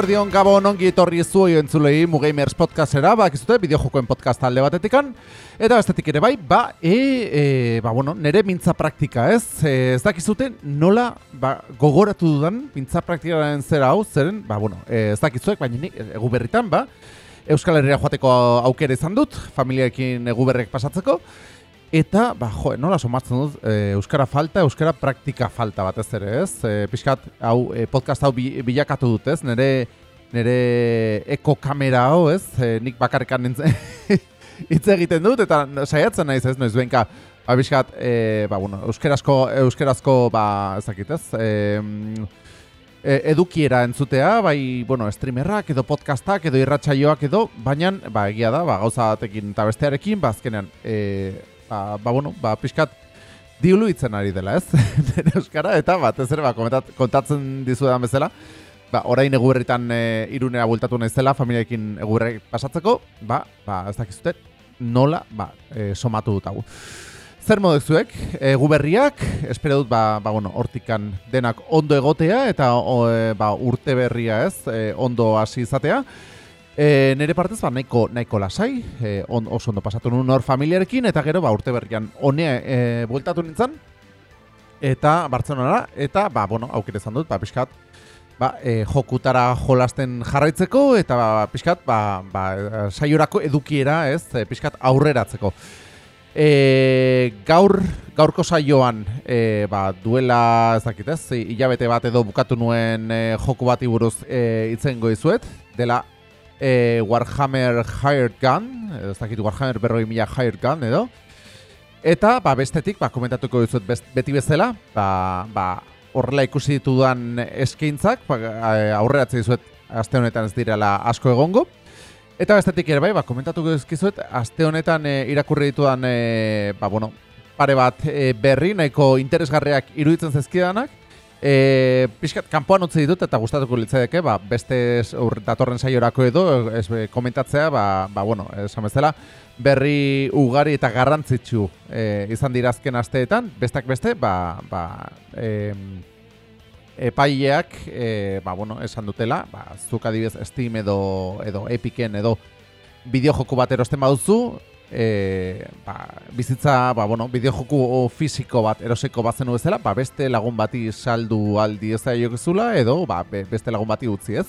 Eguerdion, gabon, ongi etorri zuoi entzulei Mugamers podcastera, ba, ekizute, bideojokoen podcast alde batetikan. Eta bestetik ere bai, ba, e, e, ba, bueno, nere mintza praktika, ez? E, ez dakizute nola ba, gogoratu dudan mintza praktikaren zera hau, zeren, ba, bueno, e, ez dakizuek, baina nik egu berritan, ba, Euskal Herria joateko aukera izan dut, familiarekin egu berrek pasatzeko. Eta, ba, jo, nola somatzen dut, e, euskara falta, euskara praktika falta batez ere, ez? E, pixkat, hau, e, podcast hau bilakatu dut, ez? Nere, nere eko kamera hau, ez? E, nik bakarrikan nintzen hitz egiten dut, eta saiatzen naiz, ez? Noiz benka, ba, pixkat, e, ba, bueno, euskerazko, euskerazko, ba, ezakit, ez? E, edukiera entzutea, bai, bueno, streamerrak edo podcastak edo irratsaioak edo, baina, ba, egia da, ba, gauza batekin eta bestearekin, ba, azkenean, e, ba, ba, bueno, ba, pixkat diulu itzen ari dela, ez? Euskara, eta bat, ez ere, ba, kontatzen dizuetan bezala, ba, orain egurritan e, irunera bultatu nahi zela, familiaekin egurrek pasatzeko, ba, ba, ez dakizute, nola, ba, e, somatu dut hau. Zer modek zuek, berriak, espero dut, ba, ba, bueno, hortikan denak ondo egotea, eta o, e, ba, urte berria ez, e, ondo hasi izatea, E, nere partez, ba, nahiko, nahiko lasai, e, on, oso ondo pasatu nun hor familiarekin, eta gero, ba, urte berrian honea e, bueltatu nintzen, eta Bartzenonara, eta, ba, bueno, aukere izan dut, ba, pixkat, ba, e, jokutara jolasten jarraitzeko, eta, ba, pixkat, ba, ba, saiorako edukiera, ez, e, pixkat aurreratzeko. E, gaur, gaurko saioan, e, ba, duela, ez dakit ez, hilabete bat edo bukatu nuen e, joku bati buruz e, itzen goizuet, dela e, Warhammer Hired Gun, ez dakit Warhammer berroi mila Hired Gun, edo. Eta, ba, bestetik, ba, komentatuko duzut beti bezala, ba, ba, horrela ikusi ditudan eskaintzak, ba, aurreratzen dizuet aste honetan ez direla asko egongo. Eta bestetik ere bai, ba, komentatuko duzkizuet, aste honetan e, irakurri ditudan, e, ba, bueno, pare bat e, berri, nahiko interesgarriak iruditzen zezkidanak, E, pixkat, kanpoan utzi ditut eta gustatuko litzadeke, ba, beste datorren saiorako edo, ez, komentatzea, ba, ba, bueno, esan bezala, berri ugari eta garrantzitsu e, izan dirazken asteetan, bestak beste, ba, ba, e, epaileak, e, ba, bueno, esan dutela, ba, zuk adibidez Steam edo, edo Epicen edo bideo joku bat erosten baduzu, e, ba, bizitza, ba, bueno, bideo joku fisiko bat eroseko bazen bezala, ba, beste lagun bati saldu aldi ez da jokezula, edo ba, beste lagun bati utzi ez.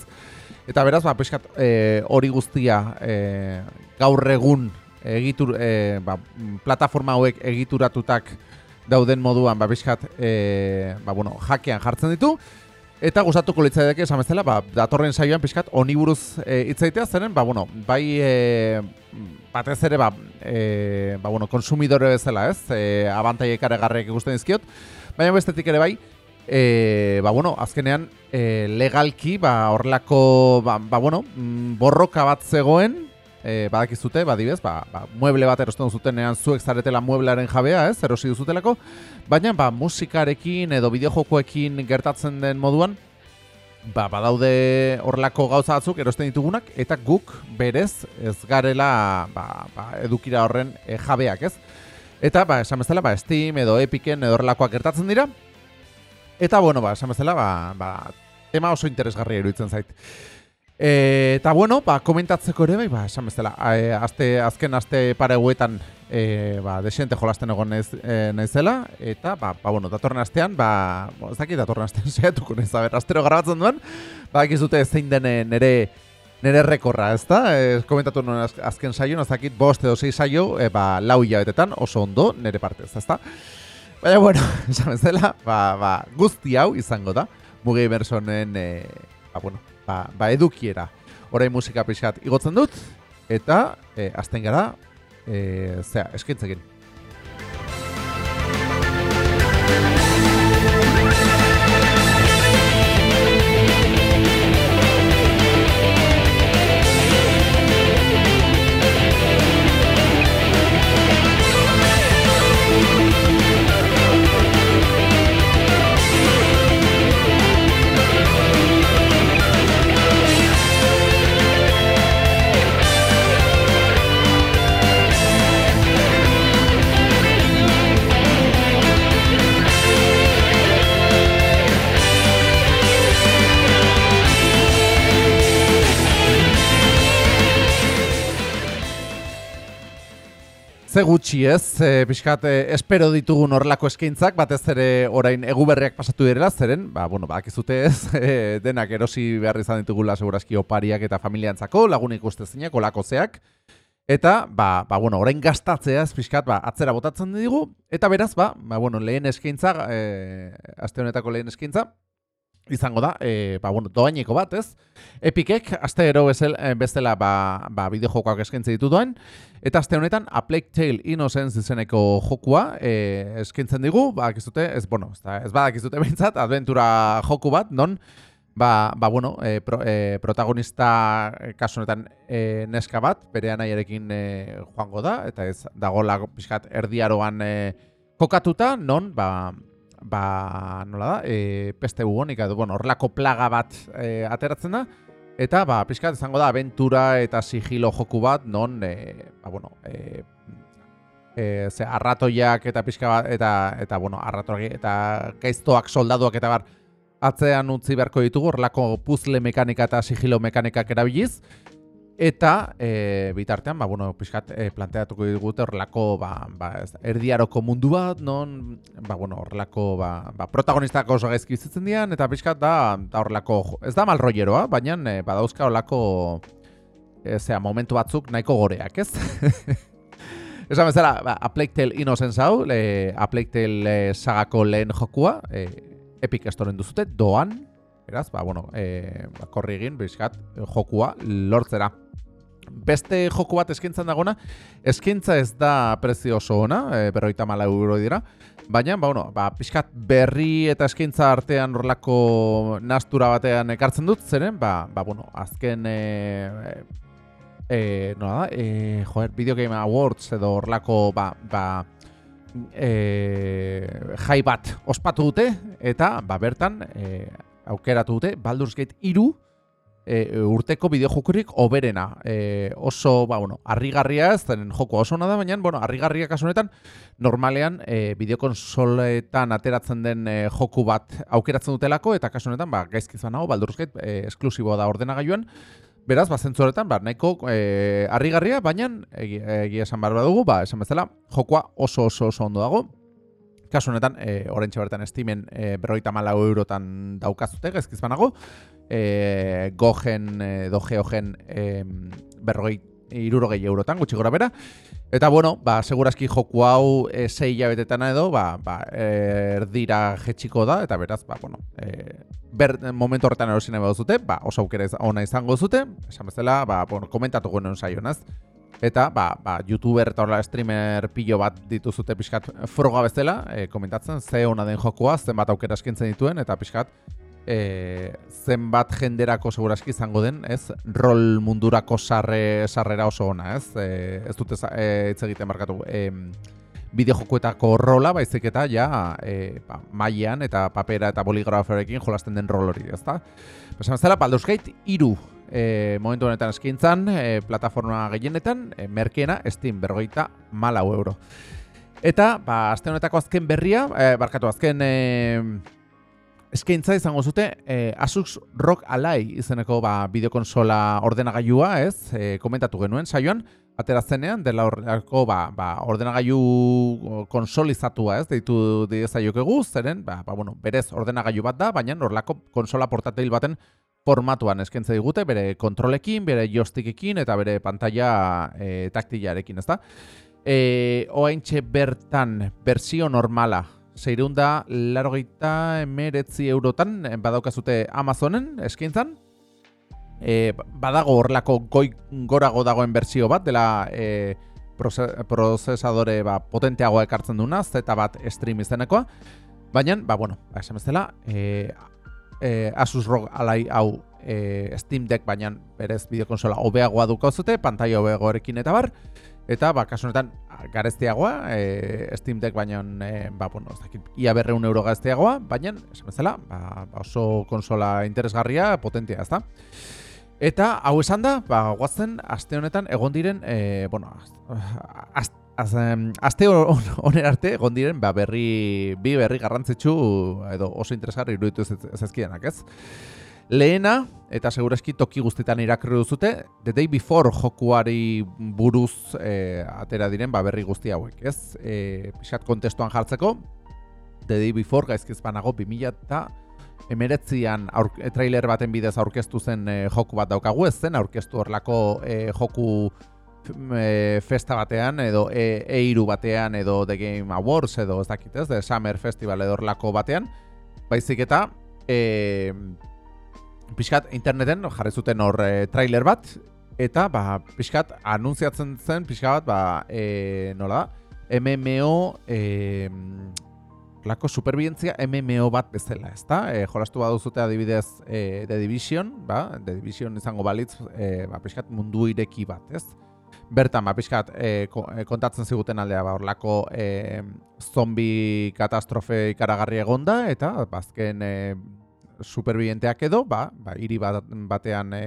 Eta beraz, ba, peskat, e, hori guztia e, gaur egun egitur, e, ba, plataforma hauek egituratutak dauden moduan, ba, peskat, e, ba, bueno, jakean jartzen ditu, Eta gustatuko litzaideke esan bezala, ba, datorren saioan pixkat oni buruz e, itzaitea zeren, ba, bueno, bai e, batez ere ba, e, ba, bueno, konsumidore bezala, ez? E, abantaiek garrek ikusten dizkiot. Baina bestetik ere bai, e, ba, bueno, azkenean e, legalki ba, horrelako ba, ba, bueno, mm, borroka bat zegoen, e, badakizute, badibez, ba, ba, mueble bat erosten zutenean zuek zaretela mueblearen jabea, ez, erosi duzutelako, baina ba, musikarekin edo bideojokoekin gertatzen den moduan, ba, badaude horrelako gauza batzuk erosten ditugunak, eta guk berez ez garela ba, ba, edukira horren e, jabeak, ez? Eta, ba, esan bezala, ba, Steam edo Epicen edo horrelakoak gertatzen dira, eta, bueno, ba, esan bezala, ba, ba, tema oso interesgarria iruditzen zait. E, eta bueno, ba, komentatzeko ere bai, ba, esan bezala, e, azte, azken aste pareguetan e, ba, desente jolasten egon naiz, e, naizela, eta, ba, ba, bueno, datorren astean, ba, ez dakit datorren astean saiatuko naiz, aber, astero garabatzen duen, ba, egizute zein dene nere, nere rekorra, ez da? E, komentatu nuen azken saio, ez dakit, bost edo zei saio, e, ba, lau hilabetetan, oso ondo, nere partez, ez da? Baina, bueno, esan bezala, ba, ba, guzti hau izango da, mugei bersonen, e, ba, bueno, ba, ba edukiera. Orain musika pixat igotzen dut, eta e, azten gara, e, zera, eskintzekin. Ze gutxi ez, e, pixkat, e, espero ditugun horrelako eskaintzak, batez ere orain eguberriak pasatu direla, zeren, ba, bueno, ba, akizute ez, e, denak erosi behar izan ditugula segurazki opariak eta familiantzako, lagunik uste zinak, olako zeak, eta, ba, ba, bueno, orain gastatzeaz, pixkat, ba, atzera botatzen digu, eta beraz, ba, ba bueno, lehen eskaintza, e, aste honetako lehen eskaintza, izango da, e, ba, bueno, doaineko bat, ez? Epikek, aste ero eh, bezala ba, ba, bideojokoak eskaintze ditu doan, eta aste honetan, A Plague Tale Innocence izeneko jokua e, eskaintzen digu, ba, akizute, ez, bueno, ez, da, ez badak izute behintzat, adventura joku bat, non, ba, ba bueno, e, pro, e, protagonista kasu honetan e, neska bat, bere anaiarekin e, joango da, eta ez dago lago pixkat erdiaroan e, kokatuta, non, ba, ba, nola da, e, peste bugonik, edo, bueno, horrelako plaga bat e, ateratzen da, eta, ba, pixkat, izango da, aventura eta sigilo joku bat, non, e, ba, bueno, e, e, ze, arratoiak eta pixka bat, eta, eta, bueno, arratoiak eta gaiztoak soldaduak eta bar, atzean utzi beharko ditugu, horrelako puzle mekanika eta sigilo mekanikak erabiliz, Eta e, bitartean, ba, bueno, pixkat e, planteatuko digute horrelako ba, ba, erdiaroko mundu bat, non, ba, bueno, horrelako ba, ba, protagonistak oso gaizki bizitzen dian, eta pixkat da, da horrelako, ez da malroieroa, baina e, badauzka horrelako e, zera, momentu batzuk nahiko goreak, ez? Esan bezala, ba, A Plague Tale Innocence hau, e, A Plague Tale e, sagako lehen jokua, e, Epic Storen duzute, doan, Eraz, ba, bueno, e, ba, korri egin, bizkat, jokua lortzera. Beste joku bat eskintzan dagona, eskintza ez da prezio oso ona, e, berroita mala euro dira, baina, ba, bueno, ba, pixkat berri eta eskintza artean horlako nastura batean ekartzen dut, zeren, ba, ba bueno, azken, e, e, nola da, e, joder, Video Game Awards edo horlako, ba, ba, e, jai bat ospatu dute, eta, ba, bertan, e, aukeratu dute Baldur's Gate 3 e, urteko bideojokurik oberena. E, oso, ba, bueno, arrigarria ez, zen joko oso nada, baina, bueno, arrigarria kasunetan, normalean e, bideokonsoletan ateratzen den e, joku bat aukeratzen dutelako, eta kasunetan, ba, gaizkizan hau, Baldur's Gate e, esklusiboa da ordenagailuan, Beraz, ba, zentzoretan, ba, nahiko e, arrigarria, baina, egia esan behar dugu, ba, esan bezala, jokoa oso oso oso ondo dago, kasu honetan, e, oraintxe bertan estimen e, berroita malau eurotan daukazute, gezkiz banago, e, gogen, e, doge hogen e, berroi irurogei eurotan, gutxi gora bera. Eta bueno, ba, segurazki joku hau e, zei jabetetan edo, ba, ba, erdira jetxiko da, eta beraz, ba, bueno, e, ber, momentu horretan erosine baduzute, ba, oso aukera ona izango zute, esan bezala, ba, bueno, komentatu guen saionaz, Eta, ba, ba, youtuber eta horla streamer pilo bat dituzute pixkat froga bezala, e, komentatzen, ze hona den jokoa, zenbat aukera eskintzen dituen, eta pixkat, e, zenbat jenderako seguraski izango den, ez, rol mundurako sarre, sarrera oso ona, ez, e, ez dute e, hitz egiten markatu, e, bideo jokoetako rola, baizik eta ja, e, ba, maian eta papera eta boligraforekin jolasten den rol hori, ez da? Esan zela, Baldur's Gate, iru e, momentu honetan eskintzan, e, plataforma gehienetan, e, merkeena, Steam, berrogeita malau euro. Eta, ba, azte honetako azken berria, e, barkatu azken e, eskintza izango zute, e, Asus Rock Ally izeneko ba, bideokonsola ordenagailua, ez, e, komentatu genuen, saioan, aterazenean, dela horreko ba, ba, ordenagailu konsolizatua, ez, deitu diezaiokegu, zeren, ba, ba, bueno, berez ordenagailu bat da, baina horrelako konsola portatil baten formatuan eskentze digute, bere kontrolekin, bere jostikekin eta bere pantalla e, taktilarekin, ezta? E, oaintxe bertan, berzio normala, zeireunda larogeita emeretzi eurotan, badaukazute Amazonen eskintzan, e, badago horrelako goi gorago dagoen berzio bat, dela e, prozesadore ba, potenteagoa ekartzen duna, zeta bat stream izenekoa, baina, ba, bueno, ba, esan bezala, e, e, Asus ROG alai hau e, Steam Deck baina berez bideokonsola hobeagoa duko zute, pantaila hobeagoarekin eta bar, eta ba, kasu honetan gareztiagoa, e, Steam Deck baina e, ba, bueno, ez dakit, ia berreun euro gareztiagoa, baina, esan bezala, ba, ba oso konsola interesgarria, potentia, ezta? Eta, hau esan da, ba, guatzen, aste honetan, egon diren, e, bueno, aste Az, azte honen arte, egon diren, ba, berri, bi berri garrantzitsu edo oso interesgarri iruditu ezazkidenak, ez? Lehena, eta segurazki toki guztietan irakurri duzute, The Day Before jokuari buruz e, atera diren ba, berri guzti hauek, ez? E, pixat kontestuan jartzeko, The Day Before gaizkiz banago 2000 eta emeretzian trailer baten bidez aurkeztu zen e, joku bat daukagu ez zen, aurkeztu horlako e, joku e, festa batean edo e, eiru batean edo The Game Awards edo ez dakit ez, The Summer Festival edo horlako batean, baizik eta e, pixkat interneten jarri zuten hor e, trailer bat eta ba, pixkat anunziatzen zen pixkat bat ba, e, nola da, MMO e, lako superbientzia MMO bat bezala, ezta? E, jolastu baduzute adibidez e, The Division, ba? The Division izango balitz, e, ba, pixkat mundu ireki bat, ez? Bertan, ba, pixkat, e, kontatzen ziguten aldea, ba, orlako e, zombi katastrofe ikaragarri egonda, eta bazken e, superbienteak edo, ba, ba, hiri batean e,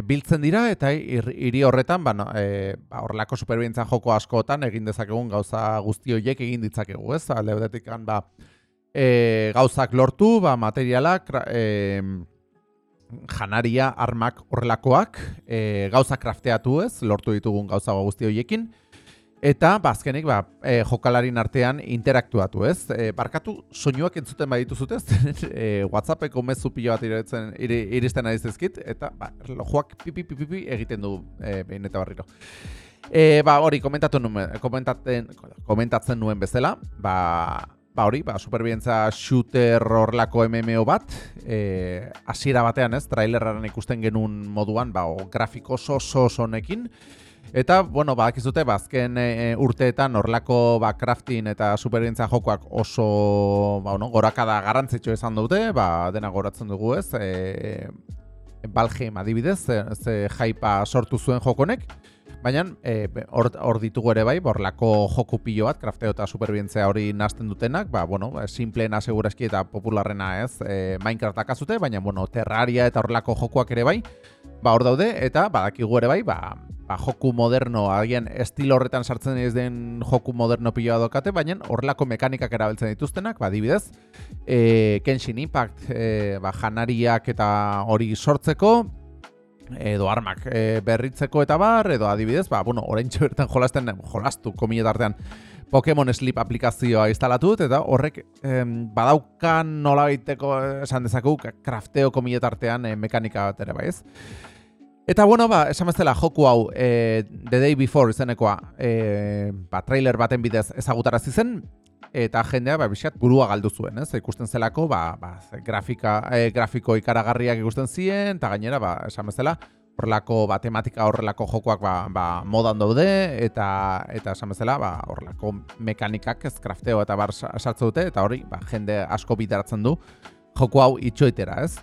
biltzen dira eta hiri horretan ba, e, ba horrelako superbientzia joko askotan egin dezakegun gauza guzti horiek egin ditzakegu, ez? Alde batetik ba, e, gauzak lortu, ba, materialak, e, janaria, armak horrelakoak, e, gauzak krafteatu ez, lortu ditugun gauza guzti horiekin, Eta, bazkenik, ba, e, jokalarin artean interaktuatu, ez? E, barkatu, soinuak entzuten baditu zute, e, Whatsappeko mezu pilo bat iritzen, iristen ari eta, ba, lojuak pipi, pipi, pipi egiten du e, behin eta barriro. E, ba, hori, komentatu nuen, komentatzen, komentatzen nuen bezala, ba, ba hori, ba, superbientza shooter horlako MMO bat, e, asiera batean, ez? Trailerraren ikusten genuen moduan, ba, o, grafiko oso oso honekin, Eta, bueno, ba, akizute, bazken ba, e, urteetan horlako ba, crafting eta superintza jokoak oso ba, no, gorakada garantzitxo izan dute, ba, dena goratzen dugu ez, e, Balheim adibidez, ze, ze jaipa sortu zuen jokonek, baina hor e, ditugu ere bai, horlako joku pilo bat, crafteo eta superbientzea hori nazten dutenak, ba, bueno, simpleena segurazki eta popularrena ez, e, Minecraft akazute, baina, bueno, Terraria eta horlako jokuak ere bai, ba, hor daude, eta badakigu ere bai, ba, ba, joku moderno, agian estilo horretan sartzen ez den joku moderno piloa dokate, baina horrelako mekanikak erabiltzen dituztenak, ba, dibidez, e, Kenshin Impact e, ba, janariak eta hori sortzeko, edo armak e, berritzeko eta bar, edo adibidez, ba, bueno, orain bertan jolasten, jolastu komilet artean, Pokemon Sleep aplikazioa instalatut, eta horrek em, badaukan nola baiteko esan dezakuk, krafteo komilet artean e, mekanika bat ere, baiz? Eta bueno, ba, esan bezala joku hau e, The Day Before izenekoa e, ba, trailer baten bidez ezagutarazi zen eta jendea ba, bisat burua galdu zuen, ez? Ikusten zelako, ba, ba, grafika, e, grafiko ikaragarriak ikusten ziren, eta gainera, ba, esan bezala, horrelako ba, tematika horrelako jokoak ba, ba, modan daude, eta eta esan bezala, ba, horrelako mekanikak ez krafteo eta bar sartze dute, eta hori, ba, jende asko bidaratzen du joko hau itxoitera, ez?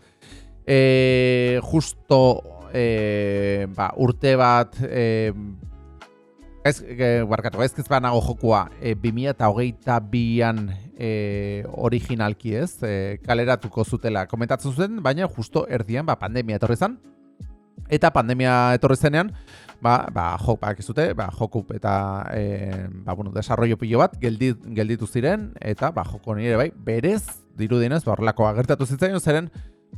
E, justo e, ba, urte bat e, ez, e, barkatu, ez nago jokua e, 2000 eta hogeita bian e, originalki ez e, kaleratuko zutela. Komentatzen zuten, baina justo erdian ba, pandemia etorri zen. Eta pandemia etorri zenean ba, ba, jok, ba, zute, ba, joku eta e, ba, bueno, desarrollo pilo bat geldit, gelditu ziren eta ba, joko nire bai, berez dirudienez, ba, horrelako agertatu zitzaion zeren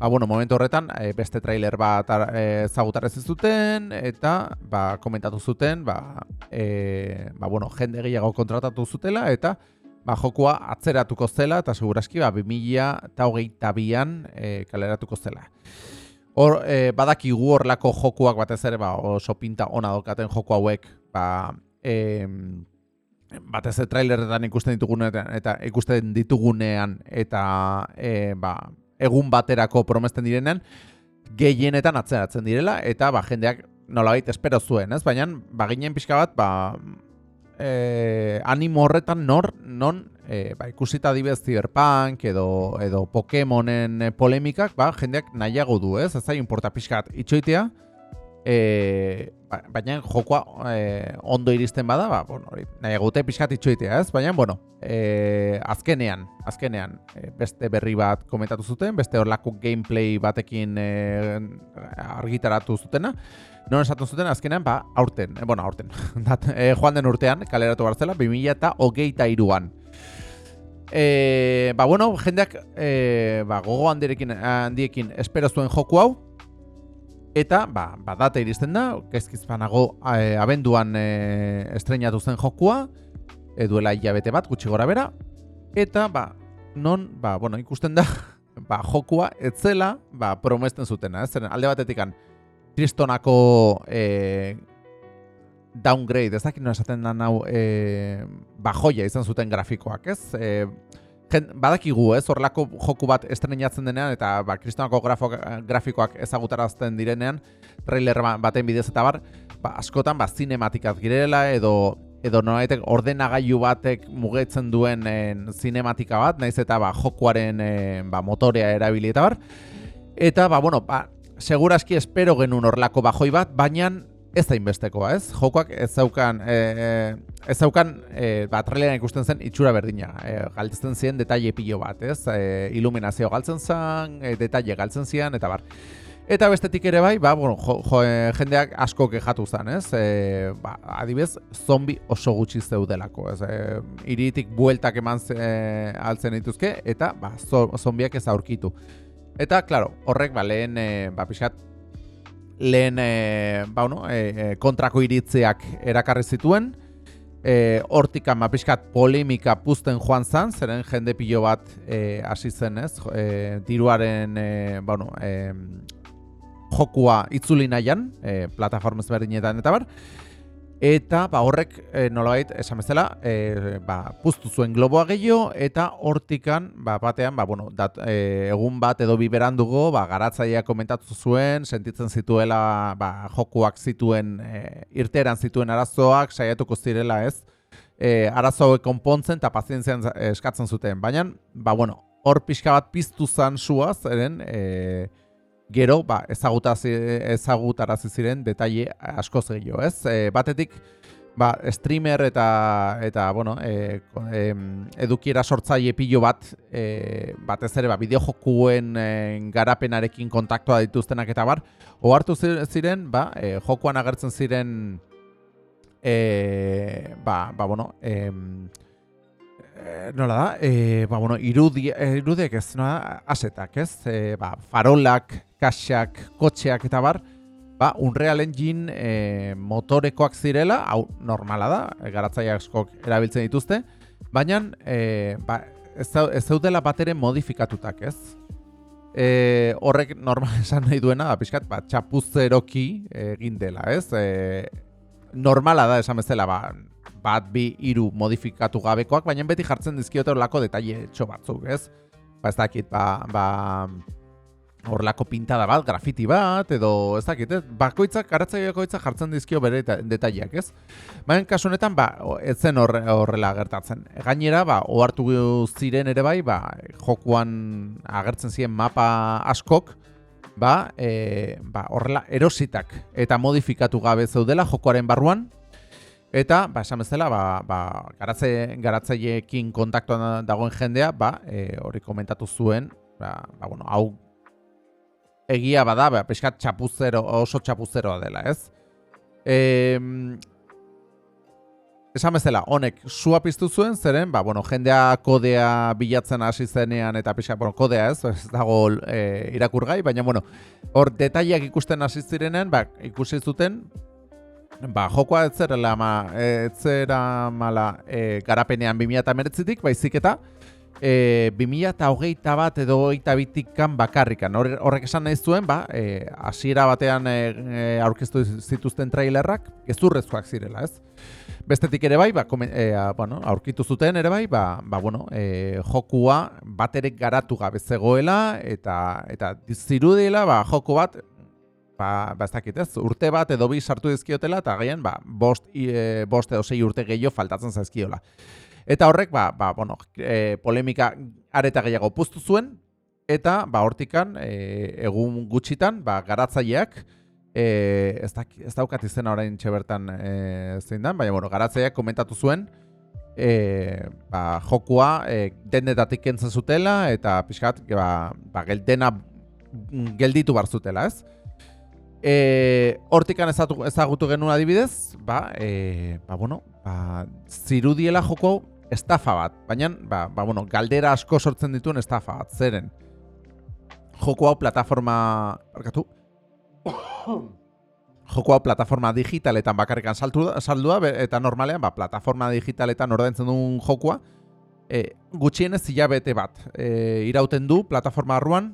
Ba, bueno, momentu horretan, e, beste trailer bat e, zagutarrez zuten, eta ba, komentatu zuten, ba, e, ba, bueno, jende gehiago kontratatu zutela, eta ba, jokua atzeratuko zela, eta seguraski, ba, 2000 eta hogeita bian e, kaleratuko zela. Hor, e, badaki gu horlako jokuak batez ere, ba, oso pinta ona dokaten joku hauek, ba, e, batez ere trailerretan ikusten ditugunean, eta ikusten ditugunean, eta e, ba, egun baterako promesten direnean, gehienetan atzeratzen direla, eta ba, jendeak nolabait espero zuen, ez? Baina, ba, ginen pixka bat, ba, e, animo horretan nor, non, e, ba, ikusita dibez Cyberpunk edo, edo Pokemonen polemikak, ba, jendeak nahiago du, ez? Ez da, importa pixka bat itxoitea, e, baina jokoa e, ondo iristen bada, ba, bueno, hori, nahi egute pixkat itxoitea, ez? Baina, bueno, e, azkenean, azkenean, e, beste berri bat komentatu zuten, beste horlako gameplay batekin e, argitaratu zutena, non esatu zuten, azkenean, ba, aurten, e, bueno, aurten, dat, e, joan den urtean, kaleratu barzela, 2000 eta hogeita iruan. e, ba, bueno, jendeak e, ba, gogo handiekin, handiekin espero zuen joku hau, eta ba, ba data iristen da, kezkizpanago e, abenduan e, estrenatu zen jokua, e, duela hilabete bat, gutxi gora bera, eta ba, non, ba, bueno, ikusten da, ba, jokua etzela ba, promesten zutena, ez? alde batetikan, kristonako e, downgrade, ez dakit esaten da nau, e, ba, joia izan zuten grafikoak, ez? E, badakigu, ez, horrelako joku bat estrenatzen denean, eta ba, kristonako grafikoak ezagutarazten direnean, trailer ba, baten bidez eta bar, ba, askotan, ba, zinematikaz girela, edo edo noaitek ordenagailu batek mugetzen duen en, zinematika bat, naiz eta ba, jokuaren ba, motorea erabili eta bar. Eta, ba, bueno, ba, seguraski espero genuen horlako bajoi bat, baina ez da inbestekoa, ez? Jokoak ez zaukan, e, ez zaukan, e, ba, ikusten zen itxura berdina. E, galtzen ziren detaile pilo bat, ez? E, iluminazio galtzen zen, e, detaile galtzen ziren, eta bar. Eta bestetik ere bai, ba, bueno, jo, jo, jendeak asko kejatu zen, ez? E, ba, adibez, zombi oso gutxi zeudelako, ez? E, iritik bueltak eman ze, e, altzen dituzke, eta ba, zombiak ez aurkitu. Eta, claro, horrek, ba, lehen, e, ba, pixat, lehen, e, ba, no, e, e, kontrako iritzeak erakarri zituen, e, hortikan, ba, pixkat, polemika puzten joan zan, zeren jende pilo bat e, hasi zen, ez, e, diruaren, e, ba, no, e, jokua itzuli nahian, e, plataformez berdinetan eta bar, Eta ba, horrek e, nolabait esan bezala, e, ba, puztu zuen globoa gehiago eta hortikan ba, batean ba, bueno, dat, e, egun bat edo biberan dugu ba, garatzaia komentatu zuen, sentitzen zituela ba, jokuak zituen, e, irteran zituen arazoak, saiatuko zirela ez, e, arazoak konpontzen eta pazientzian eskatzen zuten. Baina, ba, bueno, hor pixka bat piztu zan suaz, eren, e, gero ba, ezagutarazi ziren detaile asko gehiago, ez? E, batetik ba, streamer eta eta bueno, e, e, edukiera sortzaile pilo bat e, batez ere ba, bideojokuen e, garapenarekin kontaktua dituztenak eta bar, ohartu ziren ba, e, jokuan agertzen ziren e, ba, ba, bueno, e, nola da, e, ba, bueno, irudi, irudiek ez, nola, asetak, ez, e, ba, farolak, kaxak, kotxeak eta bar, ba, Unreal Engine e, motorekoak zirela, hau normala da, garatzaia askok erabiltzen dituzte, baina e, ba, ez, ez zaudela bat ere modifikatutak, ez? E, horrek normal esan nahi duena, da, pixkat, ba, txapuzeroki egin dela, ez? E, normala da, esan bezala, ba, bat bi hiru modifikatu gabekoak, baina beti jartzen dizkiote horlako detaile txo batzuk, ez? Ba, ez dakit, ba, ba, horlako pintada bat, grafiti bat, edo ez dakit, ez? Bakoitzak, bakoitzak jartzen dizkio bere detaileak, ez? Baina kasu honetan, ba, ez zen horrela agertatzen. Gainera, ba, ohartu ziren ere bai, ba, jokuan agertzen ziren mapa askok, ba, e, ba, horrela erositak eta modifikatu gabe zeudela jokoaren barruan, Eta, ba, esan bezala, ba, ba, garatze, garatzaileekin kontaktuan dagoen jendea, ba, e, hori komentatu zuen, ba, ba, bueno, hau egia bada, ba, peskat txapuzero, oso txapuzeroa dela, ez? E, esan bezala, honek sua piztu zuen, zeren, ba, bueno, jendea kodea bilatzen hasi zenean, eta peskat, bueno, kodea ez, ez dago e, irakurgai, baina, bueno, hor detaileak ikusten hasi zirenean, ba, ikusi zuten, ba, jokoa ez zera, ma, ez zera mala e, garapenean 2008-tik, baizik eta, e, 2008 bat edo hogeita bitikan bakarrikan. Horrek esan nahi zuen, ba, e, asiera batean e, e, aurkeztu zituzten trailerrak, gezurrezkoak zirela, ez? Bestetik ere bai, ba, e, bueno, aurkitu zuten ere bai, ba, ba, bueno, e, jokua baterek garatu gabe zegoela, eta, eta zirudiela, ba, joku bat, ba, ba ez dakit ez, urte bat edo bi sartu dizkiotela, eta gaian, ba, bost, e, bost edo sei urte gehiago faltatzen zaizkiola. Eta horrek, ba, ba, bueno, e, polemika areta gehiago puztu zuen, eta ba, hortikan, e, egun gutxitan, ba, garatzaileak, e, ez, da, ez daukat izena orain txebertan e, zein dan, baina, bueno, garatzaileak komentatu zuen, e, ba, jokua e, dendetatik kentzen zutela, eta pixkat, ba, ba, geldena gelditu bar zutela, ez? E, hortikan ezagutu genuen adibidez, ba, e, ba, bueno, ba, zirudiela joko estafa bat, baina, ba, ba, bueno, galdera asko sortzen dituen estafa bat, zeren. Joko hau plataforma, arkatu, joko hau plataforma digitaletan bakarrikan saltu, saldua, eta normalean, ba, plataforma digitaletan ordaintzen duen jokoa, e, gutxienez hilabete bat e, irauten du plataforma arruan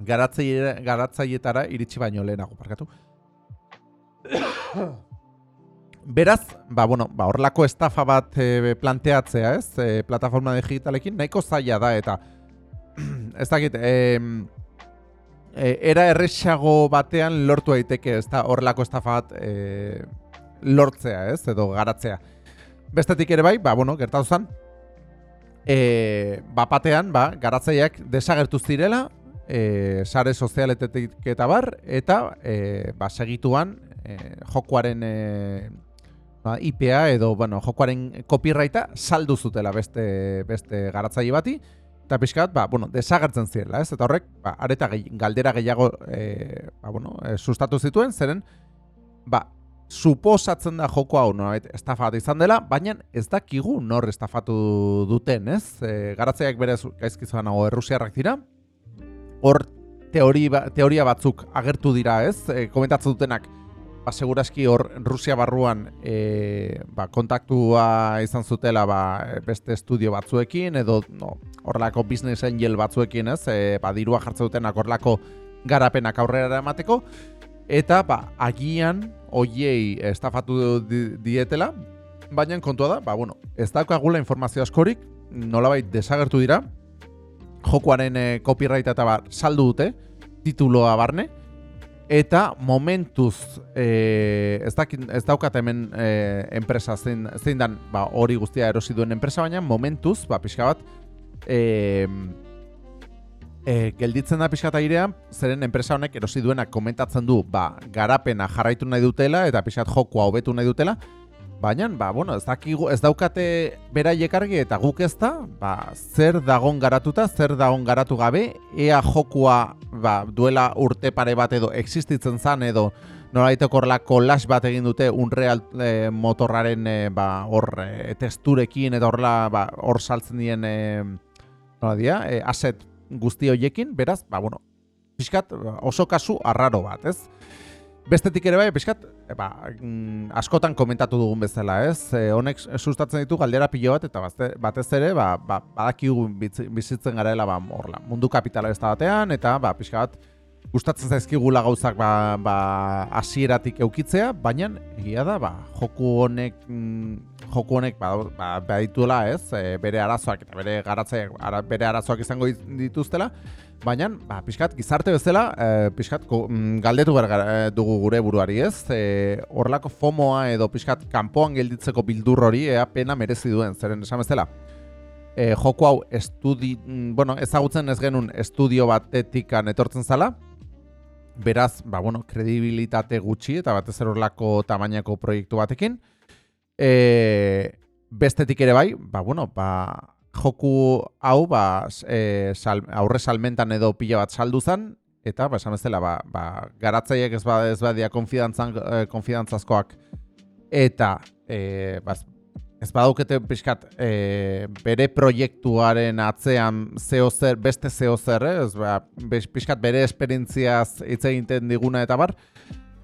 garatzaietara iritsi baino lehenago, parkatu. Beraz, ba, bueno, ba, horlako estafa bat e, planteatzea, ez, e, plataforma digitalekin, nahiko zaila da, eta ez dakit, e, e, era erresago batean lortu daiteke ez da horlako estafa bat e, lortzea, ez, edo garatzea. Bestetik ere bai, ba, bueno, gertatu zen, e, bapatean, ba, garatzaileak desagertu zirela, e, sare sozialetetik eta bar, eta e, ba, segituan e, jokuaren e, ba, IPA edo bueno, jokoaren copyrighta saldu zutela beste beste garatzaile bati eta pixkat, ba, bueno, desagertzen zirela, ez? Eta horrek, ba, areta galdera gehiago e, ba, bueno, e, sustatu zituen, zeren, ba, suposatzen da joko hau, no, estafa izan dela, baina ez dakigu nor estafatu duten, ez? E, garatzaileak berez gaizkizuan hau errusiarrak dira, hor teori, ba, teoria batzuk agertu dira, ez? E, komentatzen dutenak, ba, seguraski hor Rusia barruan e, ba, kontaktua izan zutela ba, beste estudio batzuekin edo no, horrelako business angel batzuekin ez, e, ba, dirua jartzen duten akorlako garapenak aurrera emateko eta ba, agian oiei estafatu dietela baina kontua da, ba, bueno, ez daukagula informazio askorik nolabait desagertu dira jokuaren e, copyright eta ba, saldu dute tituloa barne. Eta momentuz, e, ez, dakin, ez daukat hemen e, enpresa zein, zein dan ba, hori guztia erosi duen enpresa, baina momentuz, ba, pixka bat, e, e, gelditzen da pixka airean, zeren enpresa honek erosi duenak komentatzen du, ba, garapena jarraitu nahi dutela, eta pixka jokoa hobetu nahi dutela, Baina, ba, bueno, ez, dakigu, ez daukate beraiek argi eta guk ez da, ba, zer dagon garatuta, zer dagon garatu gabe, ea jokua ba, duela urte pare bat edo existitzen zan edo nolaiteko horlako las bat egin dute unreal e, motorraren e, ba, hor e, testurekin edo horla ba, hor saltzen dien e, nola dia, e, aset guzti hoiekin, beraz, ba, bueno, pixkat oso kasu arraro bat, ez? Bestetik ere bai, pixkat, e, ba, mm, askotan komentatu dugun bezala, ez? E, honek sustatzen ditu galdera pilo bat, eta bazte, batez ere, ba, ba, badakigu bizitzen garela ba, orla, mundu kapitala ez batean, eta ba, pixka bat, gustatzen zaizkigula gauzak ba, ba, asieratik eukitzea, baina egia da, ba, joku honek, mm, joku honek ba, ba, ba ez? E, bere arazoak eta bere garatzaiak ara, bere arazoak izango dituztela, Baina, ba, pixkat, gizarte bezala, e, pixkat, mm, galdetu gara eh, dugu gure buruari ez, e, horrelako fomoa edo pixkat, kanpoan gelditzeko bildur hori, ea pena merezi duen, zeren esan bezala. E, joko hau, estudi, mm, bueno, ezagutzen ez genuen estudio batetikan etortzen zala, beraz, ba, bueno, kredibilitate gutxi eta batez horrelako tamainako proiektu batekin. E, bestetik ere bai, ba, bueno, ba, joku hau ba, e, sal, aurre salmentan edo pila bat saldu zen, eta ba, esan bezala, ba, ba, garatzaiek ez, ba, ez badia konfidantzan, e, konfidantzazkoak eta e, ba, ez badaukete pixkat e, bere proiektuaren atzean zeo zer, beste zeo zer, eh? ez, ba, pixkat bere esperientziaz hitz egiten diguna eta bar,